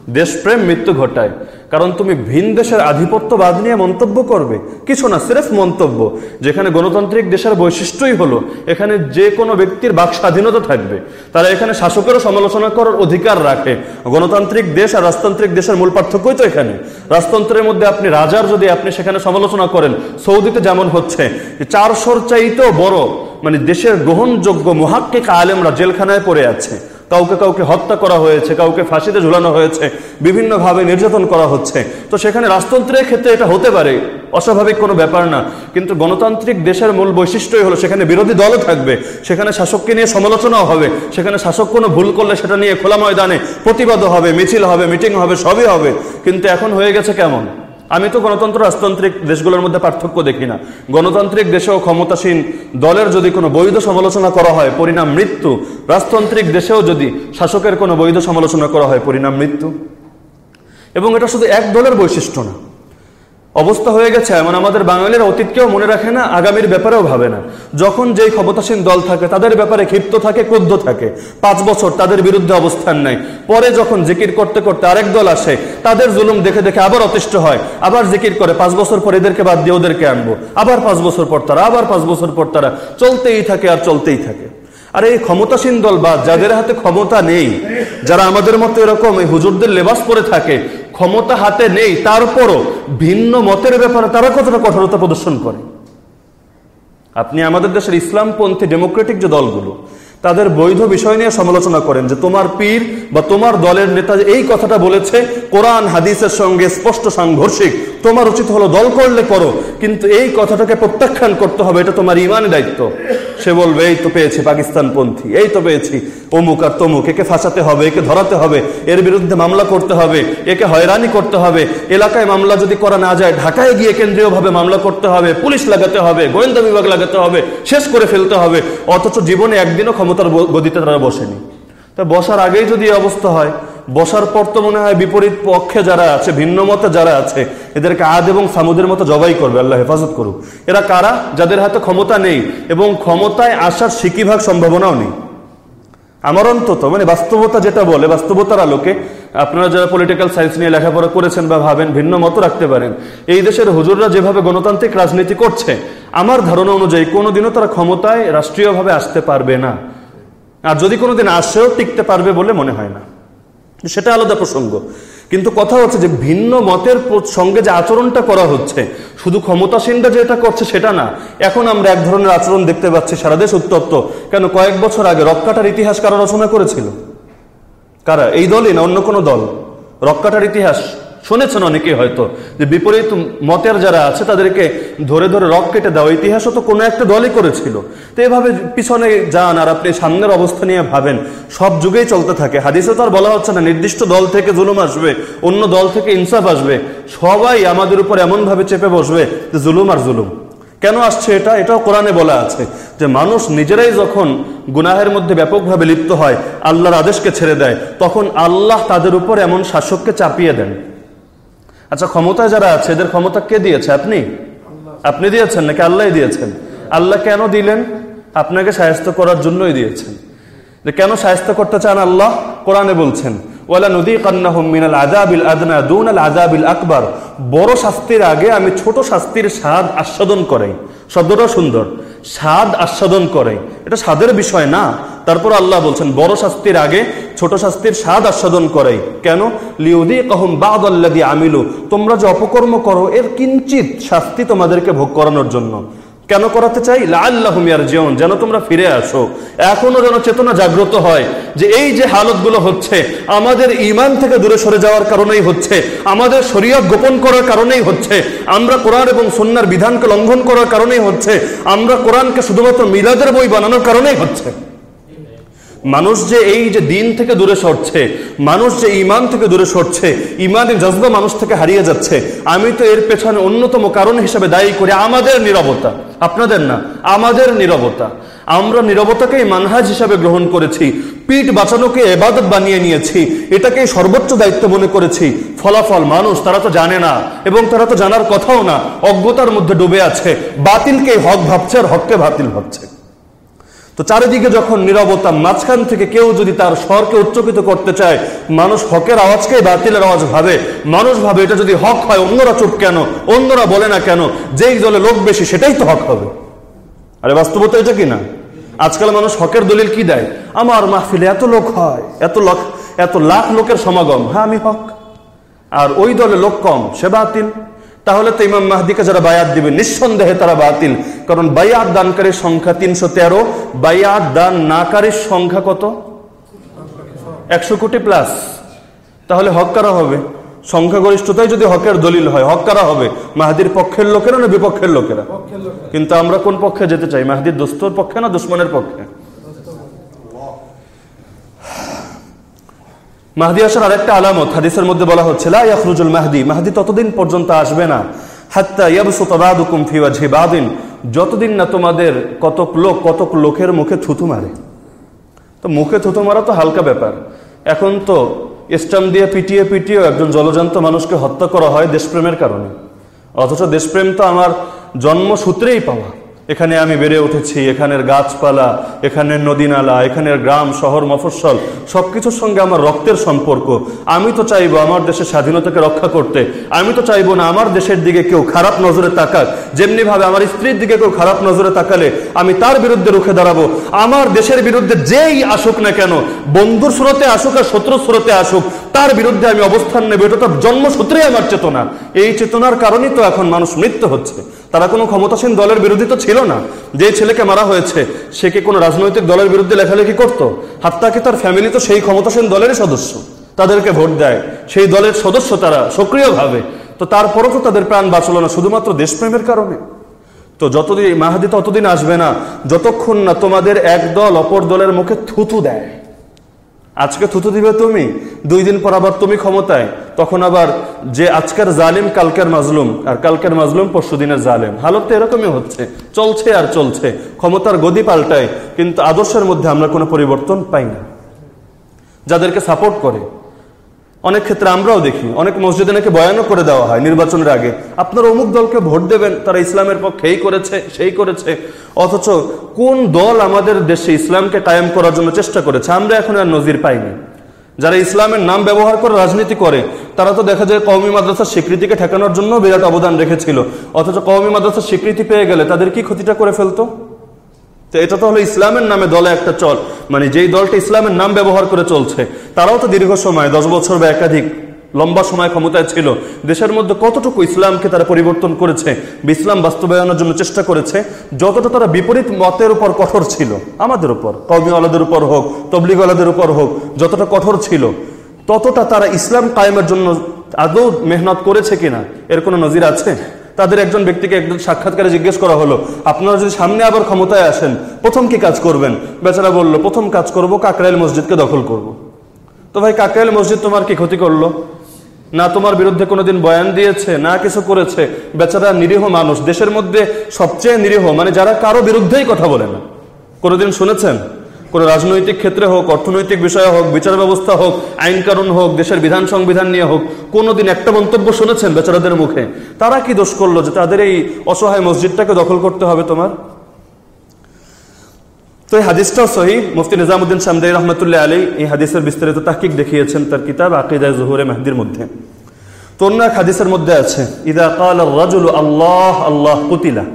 দেশপ্রেম মৃত্যু ঘটায়। কারণ তুমি ভিন দেশের আধিপত্যবাদ নিয়ে মন্তব্য করবে। কিছু না, সিরেফ মন্তব্য, যেখানে গণতান্ত্রিক দেশের বৈশিষ্ট্যই হলো, এখানে যে কোনো ব্যক্তির বাক স্বাধীনতা থাকবে। তারা এখানে শাসকেরও সমালোচনা করার অধিকার রাখে। গণতান্ত্রিক দেশ আর রাজতান্ত্রিক দেশের মূল পার্থক্যই তো এখানে। রাজতন্ত্রের মধ্যে আপনি রাজার যদি আপনি সেখানে সমালোচনা করেন, সৌদিতে যেমন হচ্ছে, চারশোর চাইতেও বড় মানে দেশের গ্রহণযোগ্য মহাক্কিক আলেমরা জেলখানায় পড়ে আছে। কাউকে কাউকে হত্যা করা হয়েছে, কাউকে ফাঁসিতে ঝুলানো হয়েছে, বিভিন্নভাবে নির্যাতন করা হচ্ছে। তো সেখানে রাজতন্ত্রের ক্ষেত্রে এটা হতে পারে, অস্বাভাবিক কোনো ব্যাপার না। কিন্তু গণতান্ত্রিক দেশের মূল বৈশিষ্ট্যই হলো সেখানে বিরোধী দলও থাকবে, সেখানে শাসককে নিয়ে সমালোচনাও হবে, সেখানে শাসক কোনো ভুল করলে সেটা নিয়ে খোলা ময়দানে প্রতিবাদও হবে, মিছিল হবে, মিটিং হবে, সবই হবে। কিন্তু এখন হয়ে গেছে কেমন? আমি তো গণতন্ত্র, রাজতান্ত্রিক দেশগুলোর মধ্যে পার্থক্য দেখি না। গণতান্ত্রিক দেশেও ক্ষমতাসীন দলের যদি কোনো বৈধ সমালোচনা করা হয়, পরিণাম মৃত্যু। রাজতান্ত্রিক দেশেও যদি শাসকের কোনো বৈধ সমালোচনা করা হয়, পরিণাম মৃত্যু। এবং এটা শুধু এক দলের বৈশিষ্ট্য না। অবস্থা হয়ে গেছে, এমন আমাদের বাঙালির অতীতকেও মনে রাখে না, আগামীর ব্যাপারেও ভাবে না। যখন যেই ক্ষমতাসীন দল থাকে, তাদের ব্যাপারে ক্ষিপ্ত থাকে, ক্রুদ্ধ থাকে। পাঁচ বছর তাদের বিরুদ্ধে অবস্থান নেয় পরে যখন জিকির করতে করতে আরেক দল আসে, তাদের জুলুম দেখে দেখে আবার অতিষ্ঠ হয়। আবার জিকির করে, পাঁচ বছর পর এদেরকে বাদ দিয়ে ওদেরকে আনব। আবার পাঁচ বছর পর তারা, আবার পাঁচ বছর পর তারা। চলতেই থাকে আর চলতেই থাকে। আর এই ক্ষমতাসীন দল বা যাদের হাতে ক্ষমতা নেই, যারা আমাদের মতো এরকম এই হুজুরদের লেবাস পরে থাকে ক্ষমতা হাতে নেই তারপরও ভিন্ন মতের ব্যাপারে তারা কতটা কঠোরতা প্রদর্শন করে? আপনি আমাদের দেশের ইসলামপন্থী ডেমোক্রেটিক যে দলগুলো, তাদের বৈধ বিষয় নিয়ে সমালোচনা করেন যে তোমার পীর বা তোমার দলের নেতা এই কথাটা বলেছে, কোরআন, হাদিসের সঙ্গে স্পষ্ট সাংঘর্ষিক, তোমার উচিত হলো দল করলে করো, কিন্তু এই কথাটাকে প্রত্যাখ্যান করতে হবে, এটা তোমার ইমানের দায়িত্ব। সে বলবে, এই তো পেয়েছি পাকিস্তানপন্থী, এই তো পেয়েছি, অমুক আর তমুক, একে ফাঁসাতে হবে, একে ধরাতে হবে, এর বিরুদ্ধে মামলা করতে হবে, একে হয়রানি করতে হবে, এলাকায় মামলা যদি করা না যায়, ঢাকায় গিয়ে কেন্দ্রীয়ভাবে মামলা করতে হবে, পুলিশ লাগাতে হবে, গোয়েন্দা বিভাগ লাগাতে হবে, শেষ করে ফেলতে হবে, অথচ জীবনে একদিনও ক্ষমতার গদিতে তারা বসেনি। তা বসার আগেই যদি অবস্থা হয় বসার পর তো মনে হয় বিপরীত পক্ষে যারা আছে, ভিন্ন মতে যারা আছে, এদেরকে আদ এবং সামুদের মতো জবাই করবে, আল্লাহ হেফাজত করুক। এরা কারা? যাদের হাতে ক্ষমতা নেই এবং ক্ষমতায় আসার সিকিভাগ সম্ভাবনাও নেই। আমার অন্তত মানে বাস্তবতা যেটা বলে, বাস্তবতার আলোকে, আপনারা যারা পলিটিক্যাল সায়েন্স নিয়ে লেখাপড়া করেছেন বা ভাবেন, ভিন্ন মত রাখতে পারেন। এই দেশের হুজুররা যেভাবে গণতান্ত্রিক রাজনীতি করছে, আমার ধারণা অনুযায়ী কোনোদিনও তারা ক্ষমতায় রাষ্ট্রীয়ভাবে আসতে পারবে না। আর যদি কোনোদিন আসেও টিকতে পারবে বলে মনে হয় না। সেটা আলাদা প্রসঙ্গ। কিন্তু কথা হচ্ছে যে ভিন্ন মতের সঙ্গে যে আচরণটা করা হচ্ছে, শুধু ক্ষমতাসীনরা যেটা করছে সেটা না, এখন আমরা এক ধরনের আচরণ দেখতে পাচ্ছি সারা দেশ উত্তপ্ত। কেন কয়েক বছর আগে রক্কাটার ইতিহাস কারা রচনা করেছিল? কারা? এই দলই না অন্য কোনো দল? রক্কাটার ইতিহাস শুনেছেন অনেকেই হয়তো, যে বিপরীত মতের যারা আছে, তাদেরকে ধরে ধরে রক কেটে দেওয়া, ইতিহাসও তো কোনো একটা দলই করেছিল। তো এভাবে পিছনে যান আর আপনি সামনের অবস্থা নিয়ে ভাবেন, সব যুগেই চলতে থাকে। হাদিসে তো আর বলা হচ্ছে না, নির্দিষ্ট দল থেকে জুলুম আসবে, অন্য দল থেকে ইনসাফ আসবে। সবাই আমাদের উপর এমনভাবে চেপে বসবে যে জুলুম আর জুলুম। কেন আসছে এটা? এটাও কোরআনে বলা আছে যে মানুষ নিজেরাই যখন গুনাহের মধ্যে ব্যাপকভাবে লিপ্ত হয়, আল্লাহর আদেশকে ছেড়ে দেয়, তখন আল্লাহ তাদের উপর এমন শাসককে চাপিয়ে দেন। আচ্ছা ক্ষমতায় যারা আছে, এদের ক্ষমতা কে দিয়েছে? আপনি? আপনি দিয়েছেন নাকি আল্লাহ দিয়েছেন? আল্লাহ কেন দিলেন? আপনাকে সাহায্য করার জন্যই দিয়েছেন। যে কেন সাহায্য করতে চান আল্লাহ? কোরআনে বলছেন ওয়ালা নদী কান্নাহুম মিনাল আজাবিল আদনা দুন আজাবিল আকবার। বড় শাস্তির আগে আমি ছোট শাস্তির স্বাদ আস্বাদন করাই। শব্দটা সুন্দর। স্বাদ আস্বাদন করাই। এটা স্বাদের বিষয় না। তারপর আল্লাহ বলছেন, বড় শাস্তির আগে ছোট শাস্তির স্বাদ আস্বাদন করাই। কেন? লিউদি কহম বাদ আল্লাদি আমিলু। তোমরা যে অপকর্ম করো, এর কিঞ্চিত শাস্তি তোমাদেরকে ভোগ করানোর জন্য। কেন করাতে চাই? লাল্লাহুমিয়ার জীবন যেন তোমরা ফিরে আসো। এখনও যেন চেতনা জাগ্রত হয় যে এই যে হালতগুলো হচ্ছে, আমাদের ইমান থেকে দূরে সরে যাওয়ার কারণেই হচ্ছে, আমাদের শরীয়ত গোপন করার কারণেই হচ্ছে, আমরা কোরআন এবং সন্ন্যার বিধানকে লঙ্ঘন করার কারণেই হচ্ছে, আমরা কোরআনকে শুধুমাত্র মিলাদের বই বানানোর কারণেই হচ্ছে। মানুষ যে এই যে দিন থেকে দূরে সরছে, মানুষ যে ইমান থেকে দূরে সরছে ইমানের জজবা মানুষ থেকে হারিয়ে যাচ্ছে, আমি তো এর পেছনে অন্যতম কারণ হিসেবে দায়ী করি আমাদের নিরবতা। আপনাদের না, আমাদের নিরবতা। আমরা নিরবতাকেই মানহাজ হিসাবে গ্রহণ করেছি, পিঠ বাঁচানোকে এবাদত বানিয়ে নিয়েছি এটাকে সর্বোচ্চ দায়িত্ব মনে করেছি। ফলাফল মানুষ, তারা তো জানে না, এবং তারা তো জানার কথাও না, অজ্ঞতার মধ্যে ডুবে আছে বাতিলকে হক ভাবছে আর হককে বাতিল ভাবছে। তো চারিদিকে যখন নিরবতা মাঝখান থেকে কেউ যদি তার স্বরকে উচ্চকিত করতে চায়, মানুষ হকের আওয়াজকেই বাতিলের আওয়াজ ভাবে। মানুষ ভাবে এটা যদি হক হয়, অন্যরা চুপ কেন? অন্যরা বলে না কেন? যেই দলে লোক বেশি, সেটাই তো হক হবে। আরে বাস্তবতা এটা কি না? আজকাল মানুষ হকের দলিল কি দেয়? আমার মাহফিলে এত লোক হয়, এত লাখ এত লাখ লোকের সমাগম। হ্যাঁ আমি হক। আর ওই দলে লোক কম, সে বাতিল। তাহলে তো ইমাম মাহদিকে যারা বায়াত দিবে, নিঃসন্দেহে তারা বাতিল। কারণ বায়াত দানকারীর সংখ্যা তিনশো তেরো, বায়াত দান নাকারীর সংখ্যা কত? একশো কোটি প্লাস তাহলে হক কারা হবে? সংখ্যাগরিষ্ঠতাই যদি হকের দলিল হয়, হক কারা হবে? মাহাদির পক্ষের লোকেরা না বিপক্ষের লোকেরা? কিন্তু আমরা কোন পক্ষে যেতে চাই? মাহাদির দোস্তর পক্ষে না দুশ্মনের পক্ষে? মাহদি আসার আরেকটা আলামত, হাদিসের মধ্যে বলা হচ্ছে, লা ইয়াখরুজুল মাহদি মাহদি ততদিন পর্যন্ত আসবে না। হাত্তা ইয়াবসুত বাদুকুম ফি ওয়াজহি বাদিন, যতদিন না তোমাদের কতক লোক কতক লোকের মুখে থুতু মারে। তো মুখে থুতু মারা তো হালকা ব্যাপার। এখন তো স্টাম দিয়ে পিটিয়ে পিটিয়ে একজন জলজান্ত মানুষকে হত্যা করা হয় দেশপ্রেমের কারণে। অথচ দেশপ্রেম তো আমার জন্মসূত্রেই পাওয়া। এখানে আমি বেড়ে উঠেছি, এখানের গাছপালা, এখানের নদী নালা এখানের গ্রাম, শহর, মফস্বল সব কিছুর সঙ্গে আমার রক্তের সম্পর্ক। আমি তো চাইব আমার দেশের স্বাধীনতাকে রক্ষা করতে। আমি তো চাইব না আমার দেশের দিকে কেউ খারাপ নজরে তাকাক। যেমনি ভাবে আমার স্ত্রীর দিকে কেউ খারাপ নজরে তাকালে আমি তার বিরুদ্ধে রুখে দাঁড়াবো। আমার দেশের বিরুদ্ধে যেই আসুক না কেন, বন্ধুর স্রোতে আসুক আর শত্রুর স্রোতে আসুক, তার বিরুদ্ধে আমি অবস্থান নেব। এটা তো জন্মসূত্রেই আমার চেতনা। এই চেতনার কারণেই তো এখন মানুষ মৃত্যু হচ্ছে। তারা কোনো ক্ষমতাসীন দলের বিরোধী তো ছিল না। যে ছেলেকে মারা হয়েছে, সে কি কোনো রাজনৈতিক দলের বিরুদ্ধে লেখালেখি করতো? হাত্তাকে তার ফ্যামিলি তো সেই ক্ষমতাসীন দলেরই সদস্য? তাদেরকে ভোট দেয়, সেই দলের সদস্য তারা সক্রিয়ভাবে। তো তারপরও তো তাদের প্রাণ বাঁচলো না, শুধুমাত্র দেশপ্রেমের কারণে। তো যতদিন মাহাদি ততদিন আসবে না, যতক্ষণ না তোমাদের এক দল অপর দলের মুখে থুতু দেয়। আজকে থুতু দিবে তুমি, দুই দিন পর আবার তুমি ক্ষমতায় তখন আবার যে আজকের জালিম, কালকের মাজলুম, আর কালকের মাজলুম পরশু দিনের জালেম। হালত তো এরকমই হচ্ছে, চলছে আর চলছে, ক্ষমতার গদি পাল্টায়, কিন্তু আদর্শের মধ্যে আমরা কোনো পরিবর্তন পাই না। যাদেরকে সাপোর্ট করে, অনেক ক্ষেত্রে আমরাও দেখি, অনেক মসজিদে নাকি বয়ানও করে দেওয়া হয় নির্বাচনের আগে। আপনারা অমুক দলকে ভোট দেবেন, তারা ইসলামের পক্ষে এই করেছে, সেই করেছে, অথচ কোন দল আমাদের দেশে ইসলামকে কায়েম করার জন্য চেষ্টা করেছে, আমরা এখন আর নজির পাইনি। যারা ইসলামের নাম ব্যবহার করে রাজনীতি করে, তারা তো দেখা যায় কৌমি মাদ্রাসার স্বীকৃতিকে ঠেকানোর জন্য বিরাট অবদান রেখেছিল। অথচ কৌমি মাদ্রাসার স্বীকৃতি পেয়ে গেলে তাদের কি ক্ষতিটা করে ফেলতো? তো এটা তো হলো ইসলামের নামে দলে একটা চল। মানে যেই দলটা ইসলামের নাম ব্যবহার করে চলছে, তারাও তো দীর্ঘ সময়, দশ বছর বা একাধিক লম্বা সময় ক্ষমতায় ছিল। দেশের মধ্যে কতটুকু ইসলামকে তারা পরিবর্তন করেছে ইসলাম বাস্তবায়নের জন্য চেষ্টা করেছে, যতটা তারা বিপরীত মতের উপর কঠোর ছিল, আমাদের উপর কৌমিওয়ালাদের উপর হোক তবলিগওয়ালাদের উপর হোক, যতটা কঠোর ছিল, ততটা তারা ইসলাম কায়েমের জন্য আদৌ মেহনত করেছে কিনা, এর কোনো নজির আছে? তাদের একজন ব্যক্তিকে একজন সাক্ষাৎকারে জিজ্ঞেস করা হলো, আপনারা যদি সামনে আবার ক্ষমতায় আসেন, প্রথম কি কাজ করবেন? বেচারা বলল, প্রথম কাজ করব কাকরাইল মসজিদকে দখল করব। তো ভাই, কাকরাইল মসজিদ তোমার কি ক্ষতি করল? না তোমার বিরুদ্ধে কোনোদিন বয়ান দিয়েছে, না কিছু করেছে। বেচারা নিরীহ মানুষ, দেশের মধ্যে সবচেয়ে নিরীহ মানে যারা কারও বিরুদ্ধেই কথা বলে না। কোনোদিন শুনেছেন? কোন রাজনৈতিক ক্ষেত্রে হোক, অর্থনৈতিক বিষয়ে হোক, বিচার ব্যবস্থা হোক, আইন কানুন হোক, দেশের বিধান সংবিধান নিয়ে হোক, কোনোদিন একটা মন্তব্য শুনেছেন বেচারাদের মুখে? তারা কি দোষ করল যে তাদের এই অসহায় মসজিদটাকে দখল করতে হবে তোমার? তো এই হাদিসটাও সহি। মুফতি নিজামুদ্দিন সামদাই রহমতুল্লাহ আলী এই হাদিসের বিস্তারিত তাকিক দেখিয়েছেন তার কিতাব আকিদা জহুরে মাহদির মধ্যে। তো অন্য এক হাদিসের মধ্যে আছে, ইদা কাল রাজুল আল্লাহ আল্লাহ কুতিলা।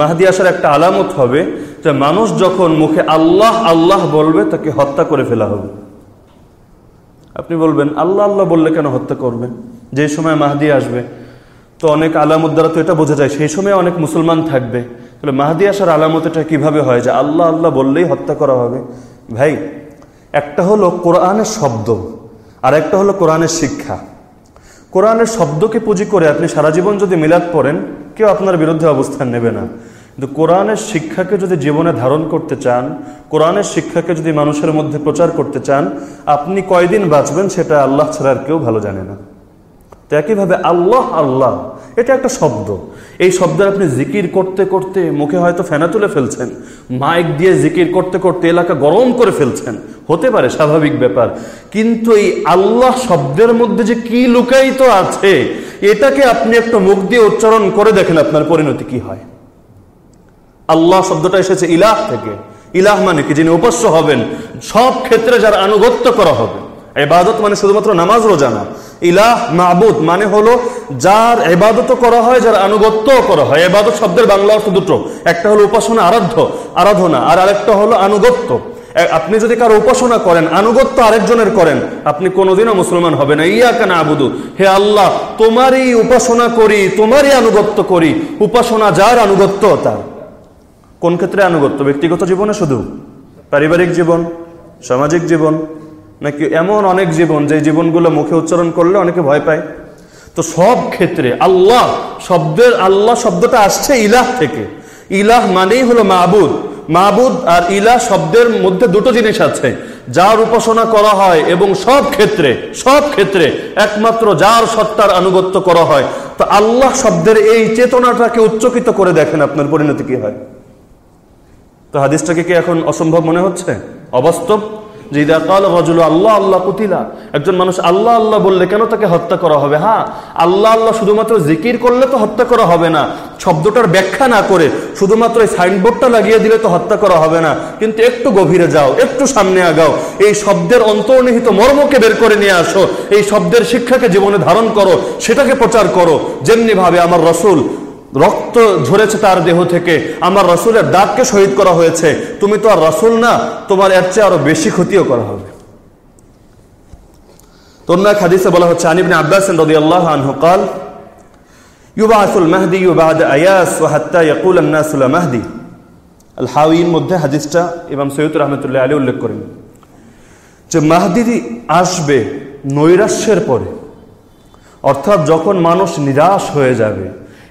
মাহদি আসার একটা আলামত হবে যে মানুষ যখন মুখে আল্লাহ আল্লাহ বলবে, তাকে হত্যা করে ফেলা হবে। আপনি বলবেন, আল্লাহ আল্লাহ বললে কেন হত্যা করবে? যে সময় মাহদি আসবে, তো অনেক আলামত দ্বারা তো এটা বোঝা যায়, সেই সময় অনেক মুসলমান থাকবে। তাহলে মাহদি আসার আলামতটা কীভাবে হয়? যে আল্লাহ আল্লাহ বললেই হত্যা করা হবে। ভাই, একটা হলো কোরআনের শব্দ, আর একটা হলো কোরআনের শিক্ষা। কোরআনের শব্দকে পুঁজি করে আপনি সারা জীবন যদি মিলাদ পড়েন, কেউ আপনার বিরুদ্ধে অবস্থান নেবে না। কিন্তু কোরআনের শিক্ষাকে যদি জীবনে ধারণ করতে চান, কোরআনের শিক্ষাকে যদি মানুষের মধ্যে প্রচার করতে চান, আপনি কয়দিন বাঁচবেন সেটা আল্লাহ ছাড়া আর কেউ ভালো জানে না। তো একইভাবে আল্লাহ আল্লাহ, এটা একটা শব্দ। এই শব্দের আপনি জিকির করতে করতে মুখে হয়তো ফেনা তুলে ফেলছেন, মাইক দিয়ে জিকির করতে করতে এলাকা গরম করে ফেলছেন, হতে পারে স্বাভাবিক ব্যাপার। কিন্তু এই আল্লাহ শব্দের মধ্যে যে কি লুকায়িত আছে, এটাকে আপনি একটু মুখ দিয়ে উচ্চারণ করে দেখেন আপনার পরিণতি কি হয়। আল্লাহ শব্দটা এসেছে ইলাহ থেকে। ইলাহ মানে কি? যিনি উপাস্য হবেন, সব ক্ষেত্রে যার আনুগত্য করা হবে। এবাদত মানে শুধুমাত্র নামাজ, রোজা না। ইলাহ মাহবুদ মানে হলো যার এবাদত করা হয়, যার আনুগত্য করা হয়। এবাদত শব্দের বাংলা অর্থ দুটো। একটা হলো উপাসনা, আরাধ্য, আরাধনা, আর আরেকটা হলো আনুগত্য। আপনি যদি কারও উপাসনা করেন, আনুগত্য আরেকজনের করেন, আপনি কোনোদিনও মুসলমান হবে না। ইয়া কেন আবুদু হে আল্লাহ, তোমারই উপাসনা করি, তোমারই আনুগত্য করি। উপাসনা যার, আনুগত্য তার। কোন ক্ষেত্রে আনুগত্য? ব্যক্তিগত জীবনে শুধু? পারিবারিক জীবন, সামাজিক জীবন নাকি এমন অনেক জীবন যে জীবনগুলো মুখে উচ্চারণ করলে অনেকে ভয় পায়? তো সব ক্ষেত্রে আল্লাহ, শব্দের আল্লাহ শব্দটা আসছে ইলাহ থেকে। ইলাহ মানেই হলো মাহবুদ মাহবুদ আর ইলাহ শব্দের মধ্যে দুটো জিনিস আছে। যার উপাসনা করা হয় এবং সব ক্ষেত্রে সব ক্ষেত্রে একমাত্র যার সত্তার আনুগত্য করা হয়। তো আল্লাহ শব্দের এই চেতনাটাকে উচ্চকিত করে দেখেন, আপনার পরিণতি কি হয়? তো হাদিসটাকে কি এখন অসম্ভব মনে হচ্ছে? অবাস্তব? যে ইদা কাল রজুল, আল্লাহ আল্লাহ কুতিলা। একজন মানুষ আল্লাহ আল্লাহ বললে কেন তাকে হত্যা করা হবে? হ্যাঁ আল্লাহ আল্লাহ শুধুমাত্র জিকির করলে তো হত্যা করা হবে না। শব্দটার ব্যাখ্যা না করে শুধুমাত্র এই সাইনবোর্ডটা লাগিয়ে দিলে তো হত্যা করা হবে না। কিন্তু একটু গভীরে যাও, একটু সামনে আগাও। এই শব্দের অন্তর্নিহিত মর্মকে বের করে নিয়ে আসো। এই শব্দের শিক্ষাকে জীবনে ধারণ করো, সেটাকে প্রচার করো। যেমনি ভাবে আমার রসুল রক্ত ঝরেছে তার দেহ থেকে আমার রসুলের দাঁতকে শহীদ করা হয়েছে তুমি তো আর রসুল না তোমার এর চেয়ে আরো বেশি ক্ষতিও করা হবে তোমরা খাদিসে বলা হচ্ছে আনিবনে আব্বাস রাদিয়াল্লাহু আনহু قال يبعث المهدي بعد اياس وحتى يقول الناس لا مهدي আল হাওয়ির মধ্যে হাদিসটা ইমাম সৈয়দ রহমতুল্লাহ আলী উল্লেখ করেন যে মাহদি আসবে নৈরাশ্যের পরে অর্থাৎ যখন মানুষ নিরাশ হয়ে যাবে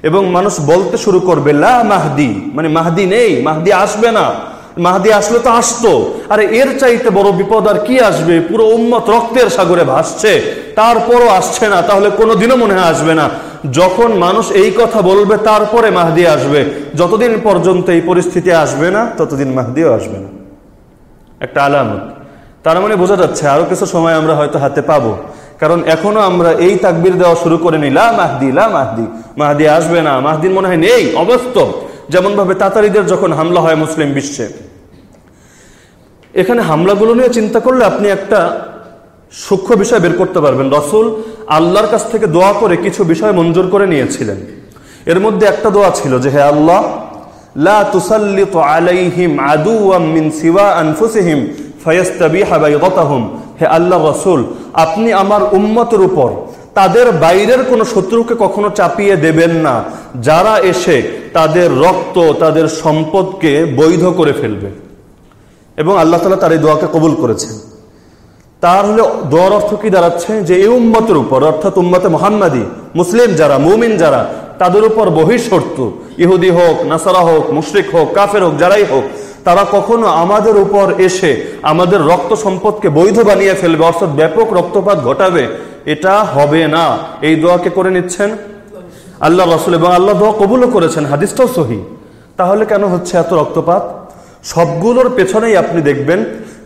এবং মানুষ বলতে শুরু করবে, লা মাহদি। মানে মাহদি নেই, মাহদি আসবে না। মাহদি আসলে তো আসতো। আরে এর চাইতে বড় বিপদ আর কি আসবে? পুরো উম্মত রক্তের সাগরে ভাসছে। তারপরও আসছে না, তাহলে কোনোদিনও মনে হয় আসবে না। যখন মানুষ এই কথা বলবে, তারপরে মাহদি আসবে। যতদিন পর্যন্ত এই পরিস্থিতি আসবে না, ততদিন মাহদিও আসবে না। একটা আলামত। তার মানে বোঝা যাচ্ছে আরও কিছু সময় আমরা হয়তো হাতে পাবো। কারণ এখনও আমরা এই তাকবির দেওয়া শুরু করে নি লা মাহদি লা মাহদি। মাহদি আসবে না মাহদিন মনে হয় নেই অবাস্তব যেমন ভাবে তাতারিদের যখন হামলা হয় মুসলিম বিশ্বে। এখানে হামলাগুলো নিয়ে চিন্তা করলে আপনি একটা সূক্ষ্ম বিষয় বের করতে পারবেন। রসুল আল্লাহর কাছ থেকে দোয়া করে কিছু বিষয় মঞ্জুর করে নিয়েছিলেন। এর মধ্যে একটা দোয়া ছিল যে, হে আল্লাহ, লা তুসাল্লিত আলাইহিম আদুওয়াম মিন সিওয়া আনফুসিহিম ফায়াস্তাবিহা বাইদাতাহুম। হে আল্লাহ রসুল, আপনি আমার উম্মতের উপর, তাদের বাইরের কোনো শত্রুকে কখনো চাপিয়ে দেবেন না। যারা এসে তাদের রক্ত, তাদের সম্পদকে বৈধ করে ফেলবে। এবং আল্লাহ তালা তার এই দোয়াকে কবুল করেছেন। তার হলে, দোয়ার অর্থ কি দাঁড়াচ্ছে? যে এই উম্মতের উপর, অর্থাৎ উম্মতে মোহাম্মদী, মুসলিম যারা, মুমিন যারা, তাদের উপর বহিঃশত্রু ইহুদি হোক, নাসারা হোক, মুশরিক হোক, কাফের হোক, যারাই হোক তারা কখনো আমাদের উপর এসে আমাদের রক্ত সম্পদকে বৈধ বানিয়ে ফেলবে, অর্থাৎ ব্যাপক রক্তপাত ঘটাবে, এটা হবে না। এই দোয়াকে করে নিচ্ছেন? আল্লাহ রসুল এবং আল্লাহ দোয়া কবুলও করেছেন, হাদিসটাও সহি। তাহলে কেন হচ্ছে এত রক্তপাত? সবগুলোর পেছনেই আপনি দেখবেন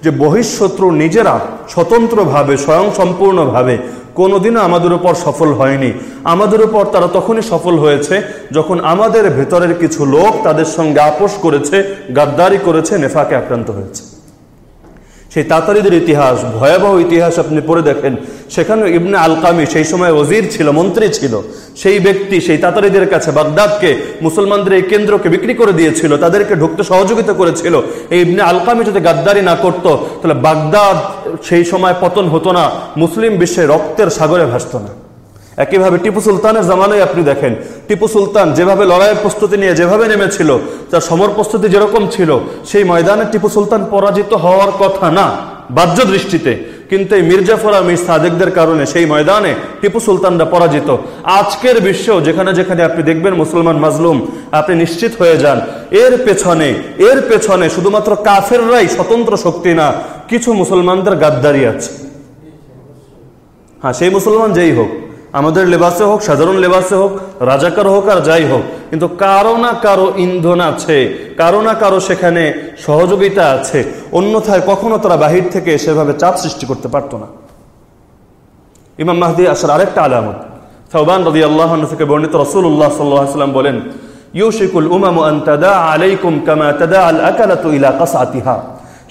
যে বহিঃশত্রু নিজেরা স্বতন্ত্রভাবে, স্বয়ং সম্পূর্ণভাবে কোনোদিনও আমাদের উপর সফল হয়নি। আমাদের উপর তারা তখনই সফল হয়েছে যখন আমাদের ভেতরের কিছু লোক তাদের সঙ্গে আপোষ করেছে, গাদ্দারি করেছে, নেফাকে আক্রান্ত হয়েছে। সেই তাতারিদের ইতিহাস, ভয়াবহ ইতিহাস আপনি পড়ে দেখেন। সেখানে ইবনে আলকামি সেই সময় ওজির ছিল, মন্ত্রী ছিল। সেই ব্যক্তি, সেই তাতারিদের কাছে বাগদাদকে, মুসলমানদের এই কেন্দ্রকে বিক্রি করে দিয়েছিল, তাদেরকে ঢুকতে সহযোগিতা করেছিল। এই ইবনে আলকামি যদি গাদ্দারি না করত, তাহলে বাগদাদ সেই সময় পতন হতো না। মুসলিম বিশ্বে রক্তের সাগরে ভাসত না। একইভাবে টিপু সুলতানের জামানায় আপনি দেখেন, টিপু সুলতান যেভাবে লড়াইয়ের প্রস্তুতি নিয়ে যেভাবে নেমেছিল, তার সমর প্রস্তুতি যেরকম ছিল, সেই ময়দানে টিপু সুলতান পরাজিত হওয়ার কথা না বাহ্য দৃষ্টিতে কিন্তু এই মির্জাফর আর মির সাদেকদের কারণে সেই ময়দানে টিপু সুলতানরা পরাজিত। আজকের বিশ্বেও যেখানে যেখানে আপনি দেখবেন মুসলমান মাজলুম, আপনি নিশ্চিত হয়ে যান, এর পেছনে এর পেছনে শুধুমাত্র কাফেররাই স্বতন্ত্র শক্তি না, কিছু মুসলমানদের গাদ্দারি আছে। হ্যাঁ সেই মুসলমান যেই হোক। আমাদের লেবাসে হোক, সাধারণ লেবাসে হোক, রাজাকার হোক আর যাই হোক, কিন্তু কারও না কারও ইন্ধন আছে, কারও না কারও সেখানে সহযোগিতা আছে। অন্যথায় কখনো তারা বাহির থেকে সেভাবে চাপ সৃষ্টি করতে পারতো না। ইমাম মাহদি আসার আরেকটা আলামত। সৌবান রদি আল্লাহ থেকে বর্ণিত রসুল্লাহ সাল্লাম বলেন, ইউশিকুল উমাম আলাইকুম কামা তাদা আল আকালাতু ইলা কাসাতিহা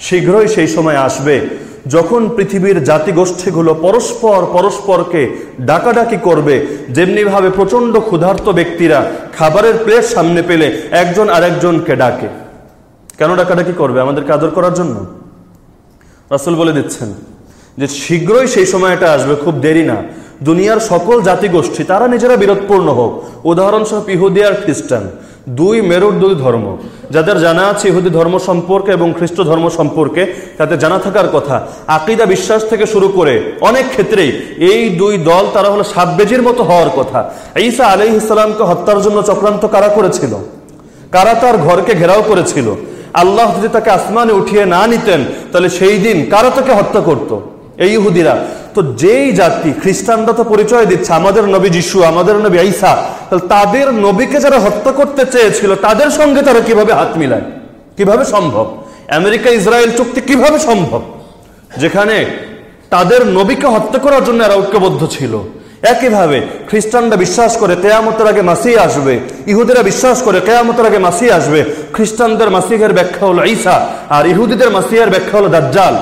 শীঘ্রই সেই সময় আসবে। যখন পৃথিবীর জাতিগোষ্ঠীগুলো পরস্পর পরস্পরকে ডাকাডাকি করবে, যেমনিভাবে প্রচণ্ড ক্ষুধার্ত ব্যক্তিরা খাবারের প্লেট সামনে পেলে একজন আরেকজনকে ডাকে। কেন ডাকাডাকি করবে আমাদেরকে আদর করার জন্য? রাসুল বলে দিচ্ছেন যে শীঘ্রই সেই সময়টা আসবে, খুব দেরি না। দুনিয়ার সকল জাতিগোষ্ঠী, তারা নিজেরা বিরোধপূর্ণ হোক। উদাহরণস্বরূপ ইহুদি আর খ্রিস্টান। দুই মেরুর দুই ধর্ম। যাদের জানা আছে ইহুদি ধর্ম সম্পর্কে এবং খ্রিস্ট ধর্ম সম্পর্কে তাতে জানা থাকার কথা। আকিদা বিশ্বাস থেকে শুরু করে অনেক ক্ষেত্রেই এই দুই দল তারা হলো সাববেজির মতো হওয়ার কথা। ঈসা আলি ইসলামকে হত্যার জন্য চক্রান্ত কারা করেছিল? কারা তার ঘরকে ঘেরাও করেছিল? আল্লাহ যদি তাকে আসমানে উঠিয়ে না নিতেন, তাহলে সেই দিন কারা তাকে হত্যা করত? এই ইহুদিরা। তো যেই জাতি, খ্রিস্টানরা তো পরিচয় দিচ্ছে, আমাদের নবী যিশু, আমাদের নবী আইসা তাহলে তাদের নবীকে যারা হত্যা করতে চেয়েছিল, তাদের সঙ্গে তারা কীভাবে হাত মিলায়? কীভাবে সম্ভব? আমেরিকা, ইসরায়েল চুক্তি কীভাবে সম্ভব? যেখানে তাদের নবীকে হত্যা করার জন্য এরা ঐক্যবদ্ধ ছিল। একইভাবে খ্রিস্টানরা বিশ্বাস করে কেয়ামতের আগে মাসি আসবে, ইহুদিরা বিশ্বাস করে কেয়ামতের আগে মাসি আসবে। খ্রিস্টানদের মাসিহের ব্যাখ্যা হলো ঈসা, আর ইহুদিদের মাসিহের ব্যাখ্যা হলো দাজ্জাল।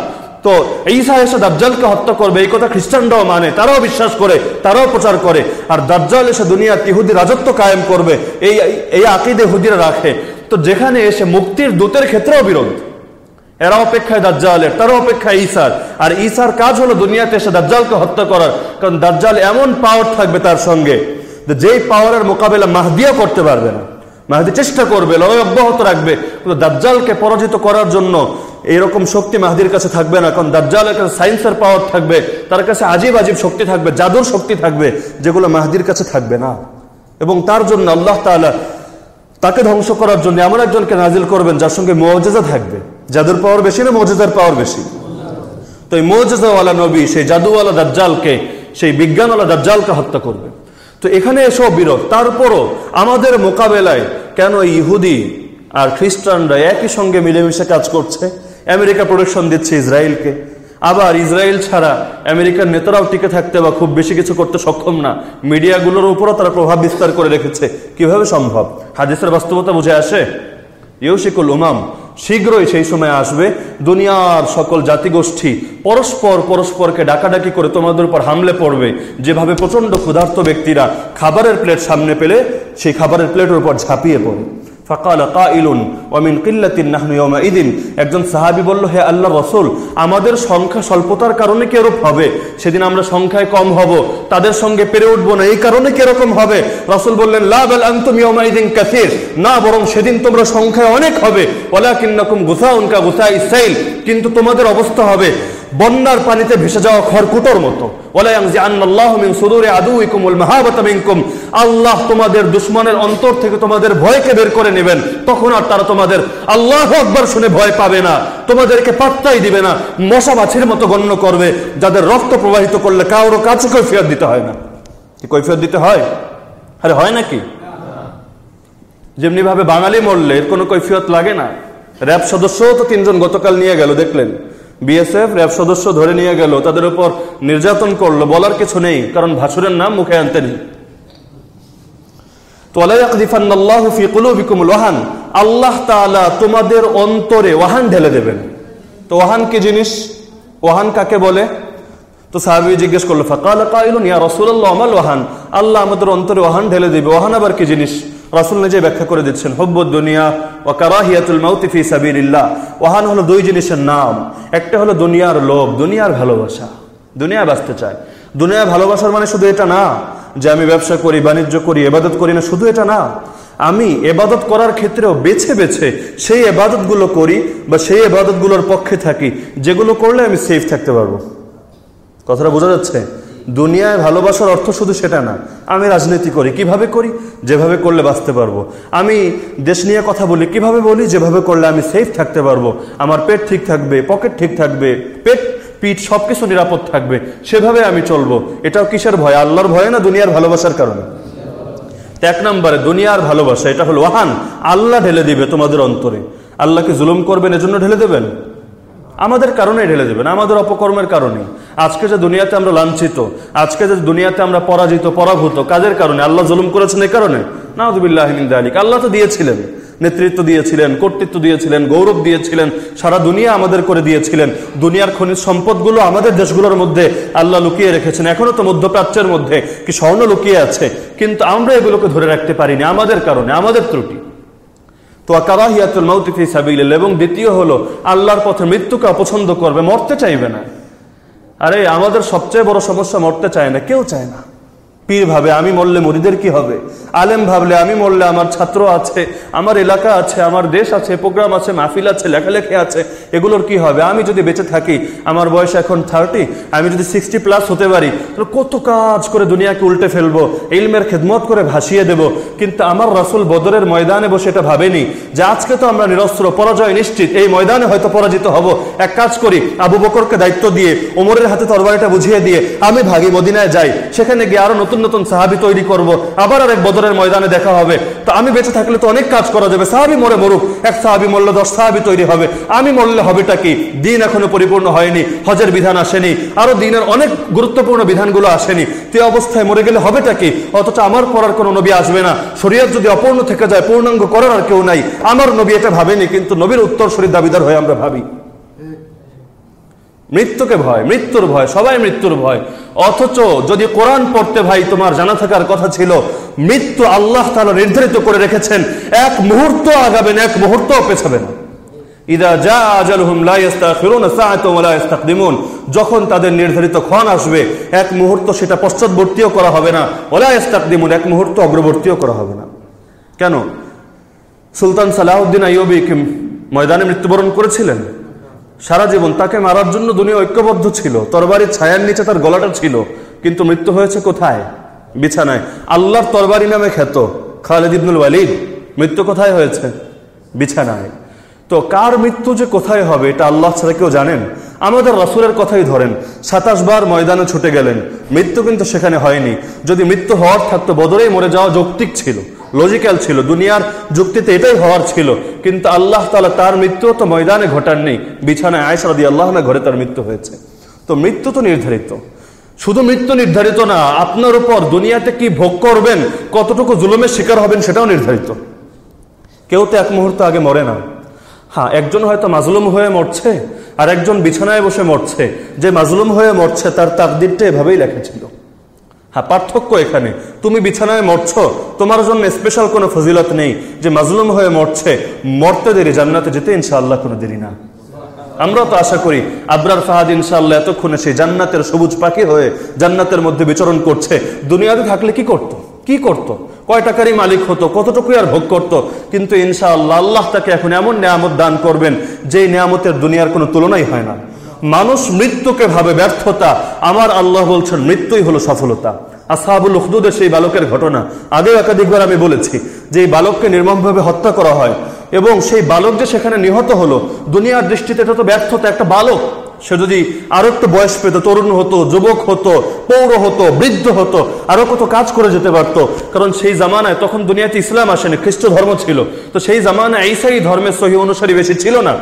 তো ঈসা এসে দাজ্জালকে হত্যা করবে, এই কথা খ্রিস্টানরাও মানে তারাও বিশ্বাস করে, তারাও প্রচার করে। আর দাজ্জাল এসে দুনিয়ার ইহুদি রাজত্ব কায়েম করবে, এই এই আকিদে হুদিরা রাখে। তো যেখানে এসে মুক্তির দূতের ক্ষেত্রেও বিরোধ। এরা অপেক্ষায় দাজ্জালের তারা অপেক্ষায় ঈসার। আর ঈসার কাজ হলো দুনিয়াতে এসে দাজ্জালকে হত্যা করার, কারণ দাজ্জাল এমন পাওয়ার থাকবে তার সঙ্গে যেই পাওয়ারের মোকাবেলা মাহদিয়া করতে পারবে না। মাহদি চেষ্টা করবে, লড়াই অব্যাহত রাখবে, কিন্তু দাজ্জালকে পরাজিত করার জন্য এইরকম শক্তি মাহাদির কাছে থাকবে না, কারণ দাজ্জালের কাছে সায়েন্সের পাওয়ার থাকবে, তার কাছে আজিব আজিব শক্তি থাকবে, জাদুর শক্তি থাকবে, যেগুলো মাহাদির কাছে থাকবে না। এবং তার জন্য আল্লাহ তাআলা তাকে ধ্বংস করার জন্য এমন একজনকে নাজিল করবেন, যার সঙ্গে মৌজেজা থাকবে। জাদুর পাওয়ার বেশি না মৌজেজার পাওয়ার বেশি? তো এই মৌজেজাওয়ালা নবী, সেই জাদুওয়ালা দাজ্জালকে, সেই বিজ্ঞানওয়ালা দাজ্জালকে হত্যা করবে। তো এখানে এসব বিরোধ, তারপরও আমাদের মোকাবেলায় কেন ইহুদি আর খ্রিস্টানরা একই সঙ্গে মিলেমিশে কাজ করছে? আমেরিকা প্রোটেকশন দিচ্ছে ইসরায়েলকে। আবার ইসরায়েল ছাড়া আমেরিকার নেতারাও টিকে থাকতে বা খুব বেশি কিছু করতে সক্ষম না। মিডিয়াগুলোর উপরও তারা প্রভাব বিস্তার করে রেখেছে। কীভাবে সম্ভব? হাদিসের বাস্তবতা বুঝে আসে? ইউশিকুল উমাম শীঘ্রই সেই সময় আসবে। দুনিয়ার সকল জাতিগোষ্ঠী পরস্পর পরস্পরকে ডাকাডাকি করে তোমাদের উপর হামলে পড়বে। যেভাবে প্রচণ্ড ক্ষুধার্ত ব্যক্তিরা খাবারের প্লেট সামনে পেলে, সেই খাবারের প্লেটের উপর ঝাঁপিয়ে পড়ে। ফাকাল কাইলুন ওমিন কিল্লাতিন নাহনু ইয়মাইদিন একজন সাহাবী বলল, হে আল্লাহ রসুল, আমাদের সংখ্যা স্বল্পতার কারণে কি হবে? সেদিন আমরা সংখ্যায় কম হব, তাদের সঙ্গে পেরে উঠবো না, এই কারণে কি হবে? রসুল বললেন, লা বাল আনতুম ইয়মাইদিন কাসীর। না, বরং সেদিন তোমরা সংখ্যায় অনেক হবে। ওলা ওয়ালাকিন্নাকুম গুসাউন কা গুসাই সাইল। কিন্তু তোমাদের অবস্থা হবে বন্যার পানিতে ভেসে যাওয়া খড়কুটোর মতো। আল্লাহ তোমাদের দুশ্মনের অন্তর থেকে তোমাদের ভয়কে বের করে নেবেন। তখন আর তারা তোমাদের আল্লাহ একবার শুনে ভয় পাবে না। তোমাদেরকে পাত্তাই দিবে না। মশা মতো গণ্য করবে। যাদের রক্ত প্রবাহিত করলে কারও কাছে কৈফিয়ত দিতে হয় না। কৈফিয়ত দিতে হয়? আরে হয় নাকি? যেমনি ভাবে বাঙালি মরলে এর কোনো কৈফিয়ত লাগে না। র্যাব সদস্যও তো তিনজন গতকাল নিয়ে গেল, দেখলেন। বিএসএফ র্যাব সদস্য ধরে নিয়ে গেল, তাদের উপর নির্যাতন করল, বলার কিছু নেই, কারণ ভাসুরের নাম মুখে আনতে নেই। আল্লাহ তোমাদের অন্তরে ওয়াহান ঢেলে দেবেন। তো ওয়াহান কি জিনিস? ওয়াহান কাকে বলে? তো সাহাবি জিজ্ঞেস করল, ফাকাল কাইলুন, ইয়া রাসূলুল্লাহ আমাল ওয়াহান? আল্লাহ আমাদের অন্তরে ওয়াহান ঢেলে দিবে। ওয়াহান আবার কি জিনিস? রাসূল নিজে ব্যাখ্যা করে দিচ্ছেন, হুব্বুদ দুনিয়া ওয়া কারাহিয়াতুল মাউত ফি সাবিলিল্লাহ। ওয়াহান হলো দুই জিনিসের নাম। একটা হলো দুনিয়ার লোভ, দুনিয়ার ভালোবাসা। দুনিয়া বাঁচতে চায়। দুনিয়া ভালোবাসার মানে শুধু এটা না যে আমি ব্যবসা করি, বাণিজ্য করি এবাদত করি না, শুধু এটা না। আমি এবাদত করার ক্ষেত্রেও বেছে বেছে সেই এবাদতগুলো করি বা সেই এবাদতগুলোর পক্ষে থাকি, যেগুলো করলে আমি সেফ থাকতে পারব। কথাটা বোঝা যাচ্ছে? দুনিয়ায় ভালোবাসার অর্থ শুধু সেটা না। আমি রাজনীতি করি, কীভাবে করি? যেভাবে করলে বাঁচতে পারব। আমি দেশ নিয়ে কথা বলি, কীভাবে বলি? যেভাবে করলে আমি সেফ থাকতে পারব। আমার পেট ঠিক থাকবে পকেট ঠিক থাকবে, পেট, পিঠ সবকিছু নিরাপদ থাকবে। সেভাবে আমি চলবো। এটাও কিসের ভয়? আল্লাহর ভয় না দুনিয়ার ভালোবাসার কারণে? এক নম্বরে, দুনিয়ার ভালোবাসা, এটা হলো ওয়াহান। আল্লাহ ঢেলে দিবে তোমাদের অন্তরে। আল্লাহকে জুলুম করবেন, এজন্য ঢেলে দেবেন? আমাদের কারণে ঢেলে দেবেন আমাদের অপকর্মের কারণে। আজকে যে দুনিয়াতে আমরা লাঞ্ছিত, আজকে যে দুনিয়াতে আমরা পরাজিত, পরাভূত, কাজের কারণে, আল্লাহ জুলুম করেছেন এই কারণে নাউদুবিল্লাহ আলিক আল্লাহ তো দিয়েছিলেন, নেতৃত্ব দিয়েছিলেন, কর্তৃত্ব দিয়েছিলেন, গৌরব দিয়েছিলেন, সারা দুনিয়া আমাদের করে দিয়েছিলেন, দুনিয়ার খনিজ সম্পদগুলো আমাদের দেশগুলোর মধ্যে আল্লাহ লুকিয়ে রেখেছেন, এখনও তো মধ্যপ্রাচ্যের মধ্যে, কি স্বর্ণ লুকিয়ে আছে, কিন্তু আমরা এগুলোকে ধরে রাখতে পারিনি, আমাদের কারণে, আমাদের ত্রুটি। তো কারাহিয়াতুল মাউতিফি সাবিল এবং দ্বিতীয় হলো, আল্লাহর পথে মৃত্যুকে অপছন্দ করবে, মরতে চাইবে না। আরে, আমাদের সবচেয়ে বড় সমস্যা, মরতে চায় না, কেউ চায় না। পীর ভাবে, আমি মরলে মরিদের কি হবে? আলেম ভাবলে, আমি মরলে আমার ছাত্র আছে, আমার এলাকা আছে, আমার দেশ আছে, প্রোগ্রাম আছে, মাহফিল আছে, লেখালেখি আছে, এগুলোর কি হবে? আমি যদি বেঁচে থাকি, আমার বয়স এখন থার্টি আমি যদি সিক্সটি প্লাস হতে পারি, তাহলে কত কাজ করে দুনিয়াকে উল্টে ফেলব, ইলমের খেদমত করে ভাসিয়ে দেব, কিন্তু আমার রাসুল বদরের ময়দানে বসে এটা ভাবেনি যে আজকে তো আমরা নিরস্ত্র, পরাজয় নিশ্চিত, এই ময়দানে হয়তো পরাজিত হব। এক কাজ করি, আবু বকরকে দায়িত্ব দিয়ে, ওমরের হাতে তরবারিটা বুঝিয়ে দিয়ে, আমি ভাগি মদিনায় যাই, সেখানে গিয়ে আরও নতুন নতুন নতুন সাহাবি তৈরি করব, আবার আর এক বদরের ময়দানে দেখা হবে। তো আমি বেঁচে থাকলে তো অনেক কাজ করা যাবে, সাহাবি মরে মরুক, এক সাহাবি মরলে দশ সাহাবি তৈরি হবে। আমি মরলে হবেটা কি? দিন এখনও পরিপূর্ণ হয়নি, হজের বিধান আসেনি, আরও দিনের অনেক গুরুত্বপূর্ণ বিধানগুলো আসেনি। তে অবস্থায় মরে গেলে হবেটা কি? অথচ আমার পড়ার কোনো নবী আসবে না। শরীয়ত যদি অপূর্ণ থেকে যায়, পূর্ণাঙ্গ করার আর কেউ নাই। আমার নবী এটা ভাবেনি, কিন্তু নবীর উত্তর শরীর দাবিদার হয়ে আমরা ভাবি। মৃত্যুকে ভয়, মৃত্যুর ভয়, সবাই মৃত্যুর ভয়। অথচ যদি কোরআন পড়তে ভাই, তোমার জানা থাকার কথা ছিল, মৃত্যু আল্লাহ তালা নির্ধারিত করে রেখেছেন, এক মুহূর্ত আগাবেন এক মুহূর্ত পেছাবেন যখন তাদের নির্ধারিত ক্ষণ আসবে, এক মুহূর্ত সেটা পশ্চাৎবর্তীও করা হবে না ওলা ইস্তাকদিমুন এক মুহূর্ত অগ্রবর্তীও করা হবে না। কেন? সুলতান সালাউদ্দিন আইয়ুবী ময়দানে মৃত্যুবরণ করেছিলেন? সারা জীবন তাকে মারার জন্য দুনিয়া ঐক্যবদ্ধ ছিল। তরবারির ছায়ার নিচে তার গলাটা ছিল। কিন্তু মৃত্যু হয়েছে কোথায়? বিছানায়। আল্লাহর তরবারি নামে খ্যাত খালেদ ইবনুল ওয়ালিদ। মৃত্যু কোথায় হয়েছে? বিছানায়। তো কার মৃত্যু যে কোথায় হবে, এটা আল্লাহ ছাড়া কেউ জানেন? আমাদের রসুলের কথাই ধরেন, সাতাশ বার ময়দানে ছুটে গেলেন। মৃত্যু কিন্তু সেখানে হয়নি। যদি মৃত্যু হওয়ার থাকতো, বদরেই মরে যাওয়া যৌক্তিক ছিল। লজিক্যাল ছিল, দুনিয়ার যুক্তিতে এটাই হওয়ার ছিল। কিন্তু আল্লাহ তালা তার মৃত্যু তো ময়দানে ঘটাননি। বিছানায় আয়সা দিয়ে আল্লাহ না ঘরে তার মৃত্যু হয়েছে। তো মৃত্যু তো নির্ধারিত। শুধু মৃত্যু নির্ধারিত না, আপনার উপর দুনিয়াতে কি ভোগ করবেন, কতটুকু জুলুমের শিকার হবেন সেটাও নির্ধারিত। কেউ তো এক মুহূর্ত আগে মরে না। হ্যাঁ একজন হয়তো মাজলুম হয়ে মরছে আর একজন বিছানায় বসে মরছে। যে মাজলুম হয়ে মরছে, তার তাকদিরটা এভাবেই লেখা ছিল। হ্যাঁ পার্থক্য এখানে। তুমি বিছানায় মরছ। তোমার জন্য স্পেশাল কোনো ফজিলত নেই যে মাজলুম হয়ে মরছে। মরতে দেরি, জান্নাতে যেতে ইনশাআল্লাহ কোনো দেরি না। আমরা তো আশা করি আবরার ফাহাদ ইনশাআল্লাহ এতক্ষণে সেই জান্নাতের সবুজ পাখি হয়ে জান্নাতের মধ্যে বিচরণ করছে। দুনিয়াতে থাকলে কি করত? কি করত? কয় টাকারই মালিক হতো, কতটুকুই আর ভোগ করত? কিন্তু ইনশাআল্লাহ আল্লাহ তাকে এখন এমন নিয়ামত দান করবেন, যেই নিয়ামতের দুনিয়ার কোনো তুলনাই হয় না। মানুষ মৃত্যুকে ভাবে ব্যর্থতা। আমার আল্লাহ বলছেন, মৃত্যুই হলো সফলতা। আসাহাবুল উখদুদের সেই বালকের ঘটনা। আগেও একাধিকবার আমি বলেছি যে এই বালককে নির্মমভাবে হত্যা করা হয় এবং সেই বালক যে সেখানে নিহত হলো, দুনিয়ার দৃষ্টিতে এটা তো ব্যর্থতা, একটা বালক। সে যদি আরও একটু বয়স পেত, তরুণ হতো, যুবক হতো, পৌর হতো, বৃদ্ধ হতো, আরও কত কাজ করে যেতে পারতো। কারণ সেই জামানায় তখন দুনিয়াতে ইসলাম আসেনি, খ্রিস্ট ধর্ম ছিল। তো সেই জামানায় ঈসাই ধর্মের সহি অনুসারী বেশি ছিল না।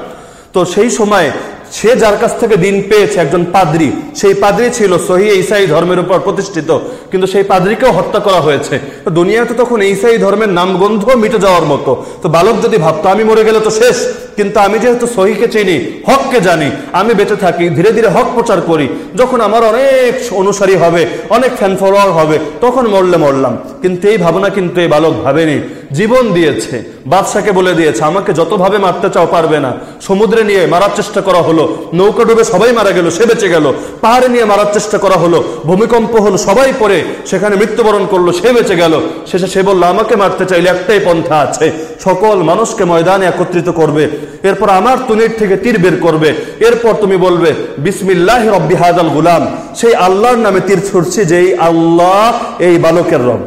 তো সেই সময় সে যার কাছ থেকে দিন পেয়েছে একজন পাদ্রি, সেই পাদ্রি ছিল সহি ইসাই ধর্মের উপর প্রতিষ্ঠিত, কিন্তু সেই পাদ্রিকেও হত্যা করা হয়েছে। তো দুনিয়াতে তখন ইসাই ধর্মের নামগন্ধ মিটে যাওয়ার মতো। তো বালক যদি ভাবতো, আমি মরে গেলে তো শেষ। কিন্তু আমি যেহেতু সহিকে চিনি, হককে জানি, আমি বেঁচে থাকি, ধীরে ধীরে হক প্রচার করি। যখন আমার অনেক অনুসারী হবে, অনেক ফ্যান ফলোয়ার হবে, তখন মরলে মরলাম। কিন্তু এই ভাবনা কিন্তু এই বালক ভাবেনি। জীবন দিয়েছে, বাদশাকে বলে দিয়েছে, আমাকে যতভাবে মারতে চাও পারবে না। সমুদ্রে নিয়ে মারার চেষ্টা করা হলো, নৌকা ডুবে সবাই মারা গেল, সে বেঁচে গেল। পাহাড়ে নিয়ে মারার চেষ্টা করা হলো, ভূমিকম্প হলো, সবাই পরে সেখানে মৃত্যুবরণ করল, সে বেঁচে গেল। শেষে সে বলল, আমাকে মারতে চাইলে একটাই পন্থা আছে। সকল মানুষকে ময়দানে একত্রিত করবে এরপর আমার তুনির থেকে তীর বের করবে। এরপর তুমি বলবে, বিসমিল্লাহ রব্বি হাজাল গুলাম। সেই আল্লাহর নামে তীর ছুটছে যেই আল্লাহ এই বালকের রব।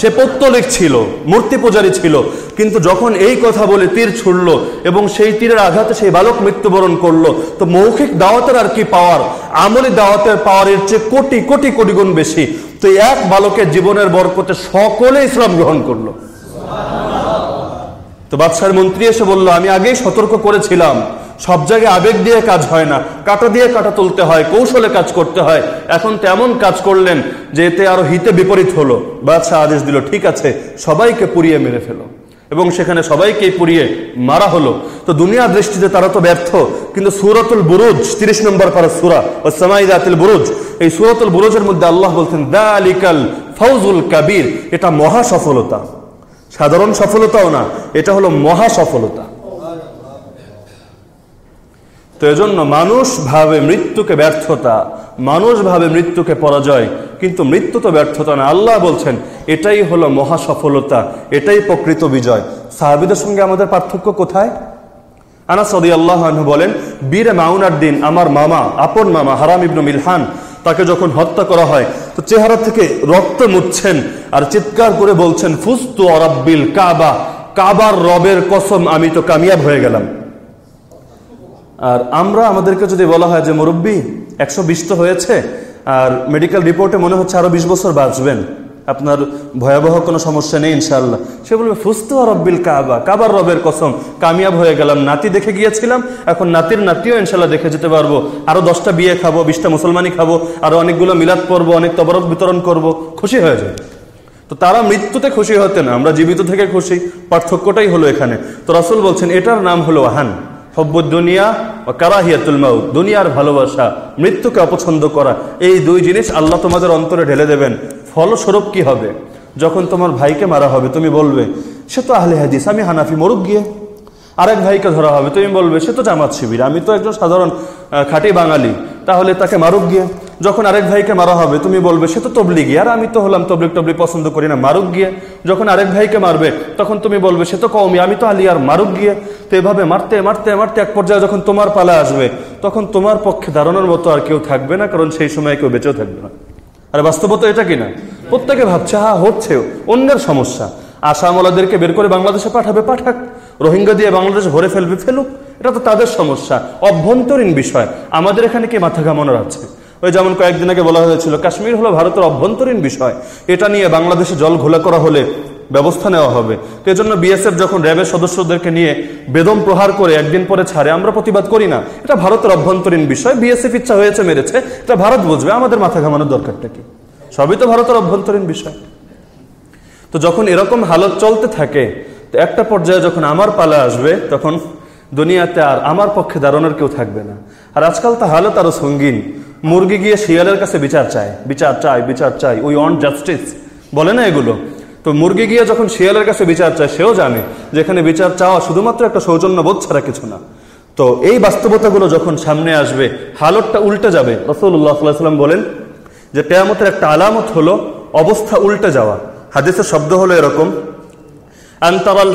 সে পত্তলিক ছিল, মূর্তি পূজারী ছিল, কিন্তু যখন এই কথা বলে তীর ছুড়ল এবং সেই তীরের আঘাতে সেই বালক মৃত্যুবরণ করল, তো মৌখিক দাওয়াতের আর কি পাওয়ার? আমলি দাওয়াতের পাওয়ারের চেয়ে কোটি কোটি কোটি গুণ বেশি। তো এক বালকের জীবনের বরকতে সকলে ইসলাম গ্রহণ করল। তো বাদশাহের মন্ত্রী এসে বলল, আমি আগেই সতর্ক করেছিলাম। সব জায়গায় আবেগ দিয়ে কাজ হয় না। কাটা দিয়ে কাটা তুলতে হয়, কৌশলে কাজ করতে হয়। এখন তেমন কাজ করলেন যে এতে আরও হিতে বিপরীত হলো। বাদশাহ আদেশ দিল, ঠিক আছে, সবাইকে পুড়িয়ে মেরে ফেলো। এবং সেখানে সবাইকে পুড়িয়ে মারা হলো। তো দুনিয়ার দৃষ্টিতে তারা তো ব্যর্থ, কিন্তু সুরতুল বুরুজ, তিরিশ নম্বর পারা সুরা ও সামাইদাতুল বুরুজ, এই সুরতুল বুরুজের মধ্যে আল্লাহ বলছেন দা আলিকাল ফৌজুল কাবির। এটা মহা সফলতা। সাধারণ সফলতাও না, এটা হলো মহা সফলতা। তো এজন্য মানুষ ভাবে মৃত্যুকে ব্যর্থতা, মানুষ ভাবে মৃত্যুকে পরাজয়, কিন্তু মৃত্যু তো ব্যর্থতা না। আল্লাহ বলছেন, এটাই হলো মহা সফলতা, এটাই প্রকৃত বিজয়। সাহাবিদের সঙ্গে আমাদের পার্থক্য কোথায়? আনা সদি আল্লাহ বলেন, বীরে মাউনার দিন, আমার মামা, আপন মামা হারাম ইবনু মিলহান তাকে যখন হত্যা করা হয়, তো চেহারা থেকে রক্ত মুচ্ছেন আর চিৎকার করে বলছেন, ফুস্তু অরাব্বিল কাবা, কাবার রবের কসম, আমি তো কামিয়াব হয়ে গেলাম। আর আমরা আমাদেরকে যদি বলা হয় যে মুরব্বী, একশো বিশ তো হয়েছে, আর মেডিকেল রিপোর্টে মনে হচ্ছে আরও বিশ বছর বাঁচবেন। আপনার ভয়াবহ কোনো সমস্যা নেই ইনশাল্লাহ সে বলবে ফুস্তু রব্বিল কাবা। কাবার রবের কসম, কামিয়াব হয়ে গেলাম, নাতি দেখে গিয়েছিলাম। এখন নাতির নাতিও ইনশাল্লাহ দেখে যেতে পারব। আরও দশটা বিয়ে খাব, বিশটা মুসলমানি খাব, আরও অনেকগুলো মিলাদ পরবো অনেক তবরক বিতরণ করব। খুশি হয়ে যাবে। তো তারা মৃত্যুতে খুশি হতেন আমরা জীবিত থেকে খুশি। পার্থক্যটাই হলো এখানে। তো রাসুল বলছেন, এটার নাম হলো আহান। হব্বুদ দুনিয়া ও কারাহিয়াতুল মাউত। দুনিয়ার ভালোবাসা, মৃত্যুকে অপছন্দ করা, এই দুই জিনিস আল্লাহ তোমাদের অন্তরে ঢেলে দেবেন। ফলস্বরূপ কি হবে? যখন তোমার ভাইকে মারা হবে, তুমি বলবে, সে তো আহলে হাদিস, আমি হানাফি মরুক গিয়ে। আরেক ভাইকে ধরা হবে, তুমি বলবে, সে তো জামাত শিবির, আমি তো একজন সাধারণ খাঁটি বাঙালি, তাহলে তাকে মারুক গিয়ে। যখন আরেক ভাইকে মারা হবে, তুমি বলবে, সে তো তবলি গিয়ে আর আমি তো হলাম তবলিক টবলিক পছন্দ করি না, মারুক গিয়ে। যখন আরেক ভাইকে মারবে, তখন তুমি বলবে, সে তো কৌমি আমি তো আলিয়ার মারুক গিয়ে। তো এভাবে মারতে মারতে মারতে এক পর্যায়ে যখন তোমার পালা আসবে, তখন তোমার পক্ষে দাঁড়ানোর মতো আর কেউ থাকবে না, কারণ সেই সময় কেউ বেঁচেও থাকবে না। আর বাস্তবতা এটা কি না প্রত্যেকে ভাবছে, হা, হচ্ছে, অন্যের সমস্যা। আসামওয়ালাদেরকে বের করে বাংলাদেশে পাঠাবে, পাঠাক। রোহিঙ্গা দিয়ে বাংলাদেশ ভরে ফেলবে, ফেলুক। এটা তো তাদের সমস্যা। অভ্যন্তরীণ বিষয়। আমাদের এখানে কি মাথা ঘামানোর আছে? ওই যেমন কয়েকদিন আগে বলা হয়েছিল, কাশ্মীর হলো ভারতের অভ্যন্তরীণ বিষয়। এটা নিয়ে বাংলাদেশে জল ঘোলা করা হলে ব্যবস্থা নেওয়া হবে। তো এজন্য বিএসএফ যখন র্যাবের সদস্যদেরকে নিয়ে বেদম প্রহার করে একদিন পরে ছাড়ে, আমরা প্রতিবাদ করি না। এটা ভারতের অভ্যন্তরীণ বিষয়। বিএসএফ ইচ্ছা হয়েছে, মেরেছে। এটা ভারত বুঝবে। আমাদের মাথা ঘামানোর দরকারটা কি? সবই তো ভারতের অভ্যন্তরীণ বিষয়। তো যখন এরকম হালত চলতে থাকে, তো একটা পর্যায়ে যখন আমার পালা আসবে, তখন দুনিয়াতে আর আমার পক্ষে দাঁড়ানোর কেউ থাকবে না। আর আজকাল তো হালত আরও সঙ্গীন। মুরগি গিয়ে শিয়ালের কাছে বিচার চায়। বিচার চাই বিচার চাই উই ওয়ান্ট জাস্টিস বলে না এগুলো? তো মুরগি গিয়ে যখন শিয়ালের কাছে বিচার চায়, সেও জানে যে এখানে বিচার চাওয়া শুধুমাত্র একটা সৌজন্য বোধ ছাড়া কিছু না। তো এই বাস্তবতাগুলো যখন সামনে আসবে, হালতটা উল্টে যাবে। রসুল্লাহ সাল্লাম বলেন যে, কেয়ামতের একটা আলামত হলো অবস্থা উল্টে যাওয়া। হাদিসের শব্দ হলো এরকম, আন্তরাল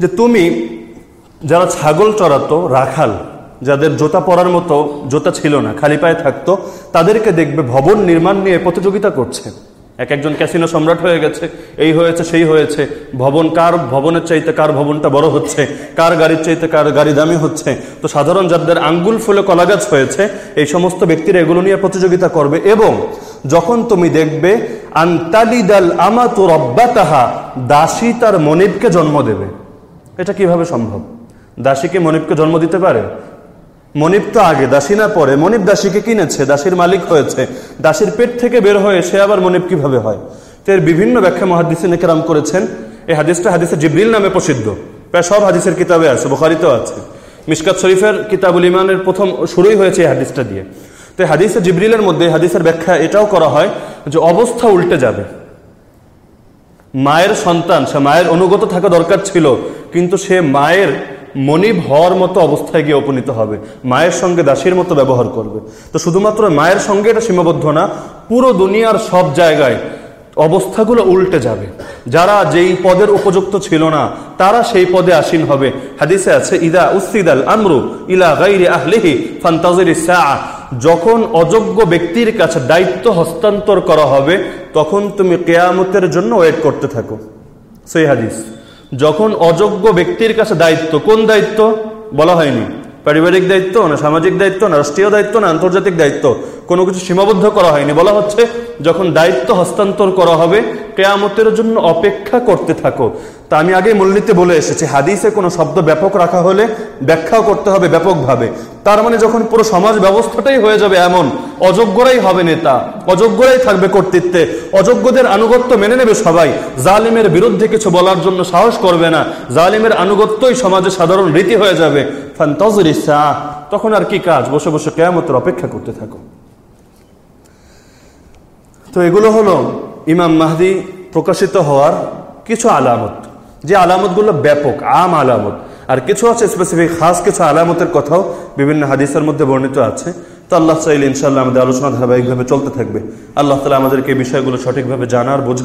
যে তুমি যারা ছাগল চড়াতো, রাখাল যাদের জোতা পরার মতো জোতা ছিল না, খালি পায়ে থাকতো, তাদেরকে দেখবে ভবন নির্মাণ নিয়ে প্রতিযোগিতা করছে। এক একজন ক্যাসিনো সম্রাট হয়ে গেছে, এই হয়েছে, সেই হয়েছে। ভবন কার, ভবনের চাইতে কার ভবনটা বড় হচ্ছে, কার গাড়ির চাইতে কার গাড়ি দামি হচ্ছে? তো সাধারণ যাদের আঙ্গুল ফুলে কলাগাছ হয়েছে, এই সমস্ত ব্যক্তিরা এগুলো নিয়ে প্রতিযোগিতা করবে এবং যখন তুমি দেখবে, আন্তালিদাল আমাতু রব্বাতাহা দাসী তার মনিবকে জন্ম দেবে। এটা কীভাবে সম্ভব? দাসীকে মনিবকে জন্ম দিতে পারে? মনিব তো আগে, দাসী না পরে। মনিব দাসীকে কিনেছে, দাসীর মালিক হয়েছে। দাসীর পেট থেকে বের হয়ে সে আবার মনিব কীভাবে হয়? তো এর বিভিন্ন ব্যাখ্যা মহাদিসিন কেরাম করেছেন। এই হাদিসটা হাদিসে জিব্রিল নামে প্রসিদ্ধ। প্রায় সব হাদিসের কিতাবে আছে বোখারিতেও আছে। মিসকাত শরীফের কিতাবুল ইমানের প্রথম শুরুই হয়েছে এই হাদিসটা দিয়ে। তো হাদিসে জিব্রিলের মধ্যে হাদিসের ব্যাখ্যা এটাও করা হয় যে অবস্থা উল্টে যাবে। মায়ের সন্তান, সে মায়ের অনুগত থাকা দরকার ছিল, কিন্তু সে মায়ের মনিব হওয়ার মতো অবস্থায় গিয়ে উপনীত হবে। মায়ের সঙ্গে দাসীর মতো ব্যবহার করবে। তো শুধুমাত্র মায়ের সঙ্গে এটা সীমাবদ্ধ না, পুরো দুনিয়ার সব জায়গায় অবস্থাগুলো উল্টে যাবে। যারা যেই পদের উপযুক্ত ছিল না, তারা সেই পদে আসীন হবে। হাদিসে আছে, ইদা উসিদাল আমরু ইলা গাইরি আহলিহি ফান্তাজিরি যখন অযোগ্য ব্যক্তির কাছে দায়িত্ব হস্তান্তর করা হবে, তখন তুমি কেয়ামতের জন্য ওয়েট করতে থাকো। সেই হাদিস। যখন অযোগ্য ব্যক্তির কাছে দায়িত্ব, কোন দায়িত্ব? বলা হয়নি। পারিবারিক দায়িত্ব না সামাজিক দায়িত্ব না রাষ্ট্রীয় দায়িত্ব না আন্তর্জাতিক দায়িত্ব, কোনো কিছু সীমাবদ্ধ করা হয়নি। বলা হচ্ছে, যখন দায়িত্ব হস্তান্তর করা হবে, কেয়ামতের জন্য অপেক্ষা করতে থাকো। তা আমি আগে মূলনীতি বলে এসেছি। হাদিসে কোনো শব্দ ব্যাপক রাখা হলে ব্যাখ্যাও করতে হবে ব্যাপকভাবে। তার মানে যখন পুরো সমাজ ব্যবস্থাটাই হয়ে যাবে এমন, অযোগ্যরাই হবে নেতা, অযোগ্যরাই থাকবে কর্তৃত্বে, অযোগ্যদের আনুগত্য মেনে নেবে সবাই, জালিমের বিরুদ্ধে কিছু বলার জন্য সাহস করবে না, জালিমের আনুগত্যই সমাজে সাধারণ রীতি হয়ে যাবে। তখন আর কি কাজ? বসে বসে কেয়ামতের অপেক্ষা করতে থাকো। তো এগুলো হলো ইমাম মাহদি প্রকাশিত হওয়ার কিছু আলামত। যে আলামতগুলো ব্যাপক, আম আলামত। আর কিছু আছে স্পেসিফিক খাস কিছু আলামতের কথাও বিভিন্ন হাদিসের মধ্যে বর্ণিত আছে। তো আল্লাহ চাইলে ইনশাল্লাহ আমাদের আলোচনা ধারাবাহিকভাবে চলতে থাকবে। আল্লাহ তালা আমাদেরকে এই বিষয়গুলো সঠিকভাবে জানার বোঝা